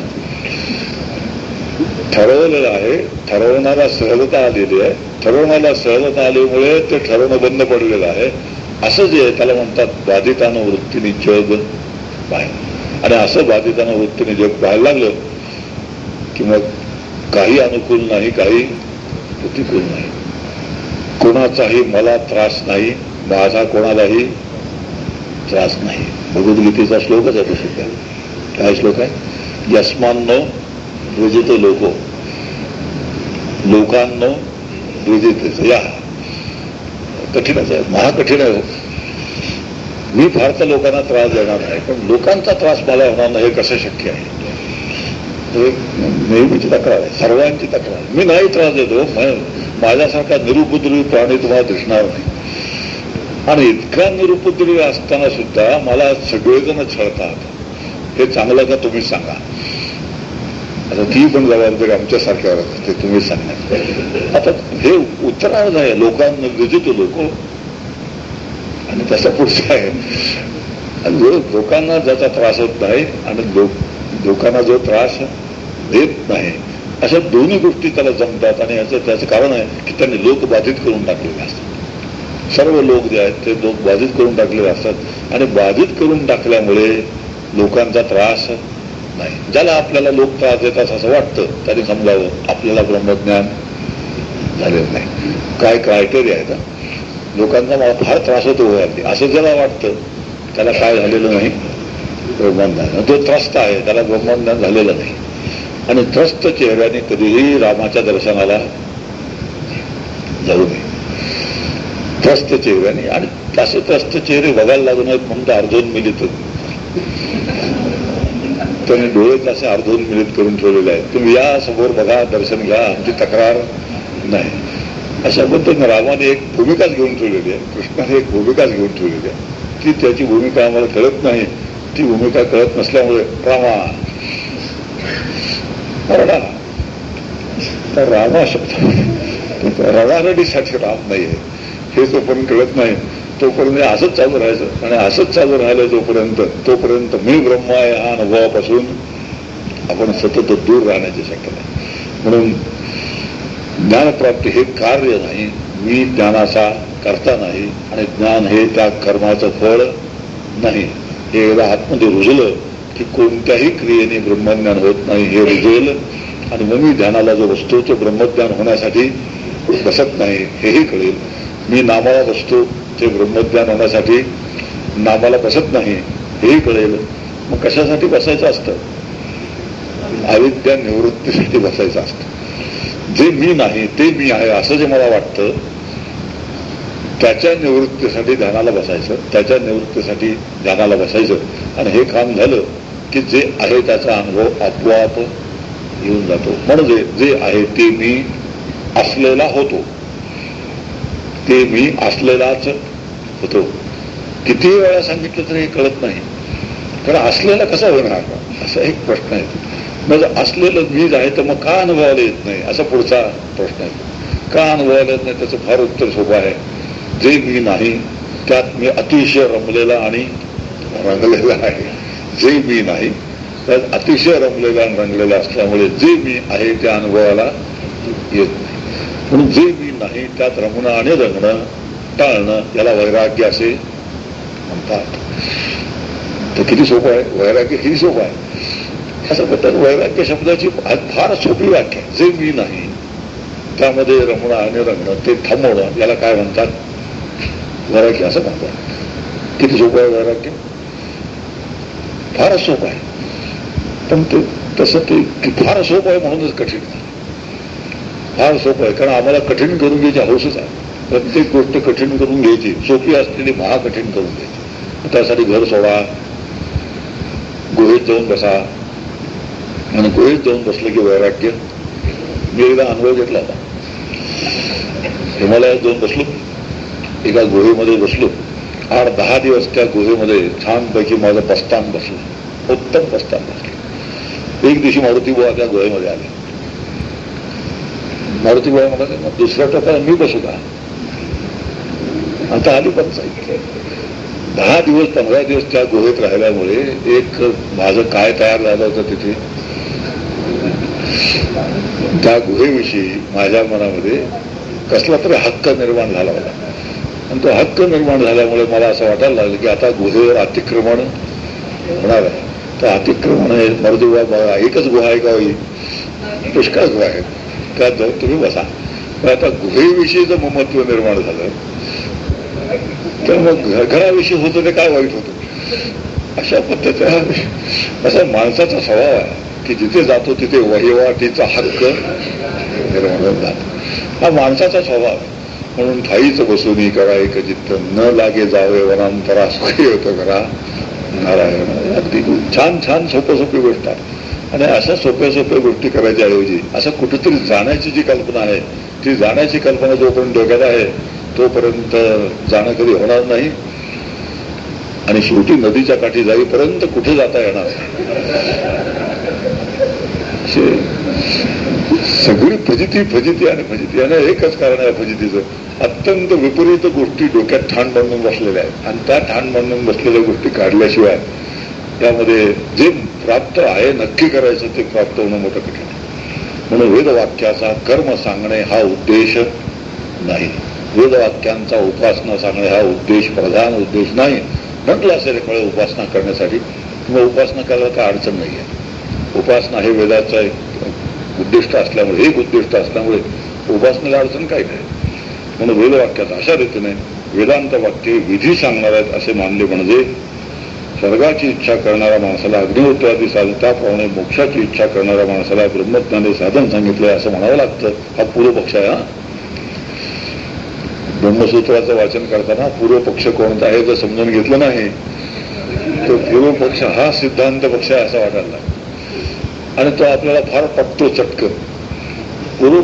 ठरवलेलं आहे. ठरवणारा सहजता आलेली आहे. ठरवण्याला सहजता आल्यामुळे ते ठरवणं बंद पडलेलं आहे. असं जे आहे त्याला म्हणतात बाधितानं वृत्तीने जग बाहेर आणि असं बाधितानं वृत्तीने जग पाहायला लागलं किंवा काही अनुकूल नाही काही प्रतिकूल नाही. कोणाचाही मला त्रास नाही माझा कोणालाही त्रास नाही. भगवद्गीतेचा श्लोकच आहे तो सुद्धा. काय श्लोक आहे? यस्मान्न द्विजित लोक. लोकांनो द्विजित या. कठीणच आहे महाकठीण आहे हो. मी फारसा लोकांना त्रास देणार नाही पण लोकांचा त्रास मला होणार नाही हे कसं शक्य आहे? नेहमीची तक्रार आहे. सर्वांची तक्रार मी नाही त्रास देतो. माझ्यासारखा निरुपद्रवी प्राणी तुम्हाला दिसणार नाही. आणि इतका निरुपद्रवी असताना सुद्धा मला सगळेजण छळतात. हे चांगलं का तुम्ही सांगा? आता ती पण जबाबदारी आमच्यासारख्यावर असते तुम्ही सांगणार. आता हे उत्तरार्ध आहे. लोकांना विजितो लोक आणि तसं पुढचं आहे. लोकांना ज्याचा त्रास होत नाही आणि लोक लोकांना जो त्रास देत नाही अशा दोन्ही गोष्टी त्याला जमतात आणि याचं त्याचं कारण आहे की त्यांनी लोक बाधित करून टाकलेले असतात. सर्व लोक जे आहेत ते लोक बाधित करून टाकलेले असतात आणि बाधित करून टाकल्यामुळे लोकांचा त्रास नाही. ज्याला आपल्याला लोक त्रास देतात असं वाटतं त्याने समजावं आपल्याला ब्रह्मज्ञान झालेलं नाही. काय क्रायटेरिया आहे का लोकांचा मला फार त्रास होतो असं ज्याला वाटतं त्याला काय झालेलं नाही. ब्रह्मज्ञान तो त्रस्त आहे त्याला ब्रह्मज्ञान झालेलं नाही. आणि त्रस्त चेहऱ्याने कधीही रामाच्या दर्शनाला जाऊ नये. त्रस्त चेहऱ्याने आणि तसे त्रस्त चेहरे बघायला लागू नयेत म्हणून तर अर्धोन मिलित त्याने डोळे तसे अर्धोन मिलित करून ठेवलेले आहेत. तुम्ही या समोर बघा दर्शन घ्या आमची तक्रार नाही. अशा पद्धतीने रामाने एक भूमिकाच घेऊन ठेवलेली आहे. कृष्णाने एक भूमिकाच घेऊन ठेवलेली आहे. ती त्याची भूमिका आम्हाला कळत नाही. ती भूमिका कळत नसल्यामुळे रामा रडा तर रामा शब्द. रडारडीसाठी राम नाही हे जोपर्यंत कळत नाही तोपर्यंत असंच चालू राहायचं. आणि असंच चालू राहिलं जोपर्यंत तोपर्यंत मी ब्रह्म आहे हा अनुभवापासून आपण सतत दूर राहण्याची शक्यता म्हणून ज्ञानप्राप्ती हे कार्य नाही मी ज्ञानाचा करता नाही आणि ज्ञान हे त्या कर्माचं फळ नाही. एकदा आतमध्ये रुजलं की कोणत्याही क्रियेने ब्रह्मज्ञान होत नाही हे रुजेल आणि मग मी ध्यानाला जो वस्तूचं ब्रह्मज्ञान होण्यासाठी बसत नाही हेही कळेल. मी नामाला बसतो ते ब्रह्मज्ञान होण्यासाठी नामाला बसत नाही हेही कळेल. मग कशासाठी बसायचं असतं? अविद्या निवृत्तीसाठी बसायचं असतं. जे मी नाही ते मी आहे असं जे मला वाटतं त्याच्या निवृत्तीसाठी ध्यानाला बसायचं त्याच्या निवृत्तीसाठी ध्यानाला बसायचं. आणि हे काम झालं की जे आहे त्याचा अनुभव आपोआप येऊन जातो. म्हणजे जे आहे ते मी असलेला होतो. ते मी असलेलाच होतो. किती वेळा सांगितलं तरी हे कळत नाही. कारण असलेला कसा होणार असा एक प्रश्न आहे. म्हणजे असलेलं मीज आहे तर मग का अनुभवायला येत नाही? असा पुढचा प्रश्न आहे. का अनुभवायला येत नाही? त्याचं फार उत्तर सोपं आहे. जे मी नाही त्यात मी अतिशय रमलेला आणि रंगलेला आहे. जे मी नाही त्यात अतिशय रमलेला आणि रंगलेला असल्यामुळे जे मी आहे त्या अनुभवाला येत नाही. म्हणून जे मी नाही त्यात रमणं आणि रंगणं टाळणं याला वैराग्य असे म्हणतात. तर किती सोपं आहे? वैराग्य किती सोपं आहे? असं म्हणतात वैराग्य शब्दाची फार सोपी व्याख्या जे मी नाही त्यामध्ये रमणं आणि रंगणं ते थांबवणं याला काय म्हणतात? वैराग्य असं म्हणतो किती सोपं आहे वैराग्य? फारच सोपं आहे. पण ते तसं ते फार सोपं आहे म्हणूनच कठीण फार सोपं आहे. कारण आम्हाला कठीण करून घ्यायची हौसच आहे. प्रत्येक गोष्ट कठीण करून घ्यायची. सोपी असलेली महाकठीण करून घ्यायची. त्यासाठी घर सोडा. गुहेत जाऊन बसा. आणि गुहेत जाऊन बसलं की वैराग्य. मी एकदा अनुभव घेतला होता. हिमालयात जाऊन बसलो एका गुहेमध्ये बसलो. आठ दहा दिवस त्या गुहेमध्ये छानपैकी माझं बस्तान बसलं. उत्तम बस्तान बसलं. एक दिवशी मारुती बुवा त्या गुहेमध्ये आले मारुती बुवा म्हणाले मग दुसऱ्या टोकाला मी बसू का? आता आली पंचायत दहा दिवस पंधरा दिवस त्या गुहेत राहिल्यामुळे एक माझं काय तयार झालं होतं तिथे? त्या गुहेविषयी माझ्या मनामध्ये कसला तरी हक्क निर्माण झाला होता. आणि तो हक्क निर्माण झाल्यामुळे मला असं वाटायला लागलं की आता गुहेवर अतिक्रमण होणार आहे. तर अतिक्रमण आहे मरुदेवा बघा एकच गुहा आहे का होई पुष्कळ गुहा आहे त्यात जाऊन तुम्ही बसा. आता गुहेविषयीचं ममत्व निर्माण झालं तर मग घराविषयी होतं ते काय वाईट होतं? अशा पद्धतीचा असा माणसाचा स्वभाव आहे की जिथे जातो तिथे वहिवाटीचा हक्क निर्माण जातो. हा माणसाचा स्वभाव आहे. म्हणून ठाईच बसून करा एक जित्त न लागे जावे वनांतरा सुखी होतं करा नारायण अगदी छान छान सोप्या सोपी गोष्ट आहे. आणि अशा सोप्या सोप्या गोष्टी करायच्या ऐवजी असं कुठेतरी जाण्याची जी कल्पना आहे ती जाण्याची कल्पना जोपर्यंत डोक्यात आहे तोपर्यंत जाणं कधी होणार नाही. आणि शेवटी नदीच्या काठी जाईपर्यंत कुठे जाता येणार? सगळी फजिती फजिती आणि फजिती. आणि एकच कारण आहे फजितीचं. अत्यंत विपरीत गोष्टी डोक्यात ठाण बांधून बसलेल्या आहेत. आणि त्या ठाण बांधून बसलेल्या गोष्टी काढल्याशिवाय त्यामध्ये जे प्राप्त आहे नक्की करायचं ते प्राप्त होणं मोठं कठीण आहे. म्हणून वेदवाक्याचा कर्म सांगणे हा उद्देश नाही. वेदवाक्यांचा उपासना सांगणे हा उद्देश प्रधान उद्देश नाही. म्हटलं असेल एखाद्या उपासना करण्यासाठी किंवा उपासना करायला काय अडचण नाही आहे. उपासना हे वेदाचा एक उद्दिष्ट असल्यामुळे एक उद्दिष्ट असल्यामुळे उपासनेला अडचण काही नाही. म्हणून वेदवाक्यात अशा रीतीने वेदांत वाक्य विधी सांगणार आहेत असे मानले म्हणजे स्वर्गाची इच्छा करणाऱ्या माणसाला अग्निहोत्रादी साधन त्याप्रमाणे मोक्षाची इच्छा करणाऱ्या माणसाला ब्रह्मज्ञाने साधन सांगितले असं म्हणावं लागतं. हा पूर्वपक्ष आहे हा. ब्रह्मसूत्राचं वाचन करताना पूर्व पक्ष कोणता आहे जर समजून घेतलं नाही तो पूर्व पक्ष हा सिद्धांत पक्ष आहे असा वाटायला आणि तो आपल्याला फार पटतो चटकन. पूर्व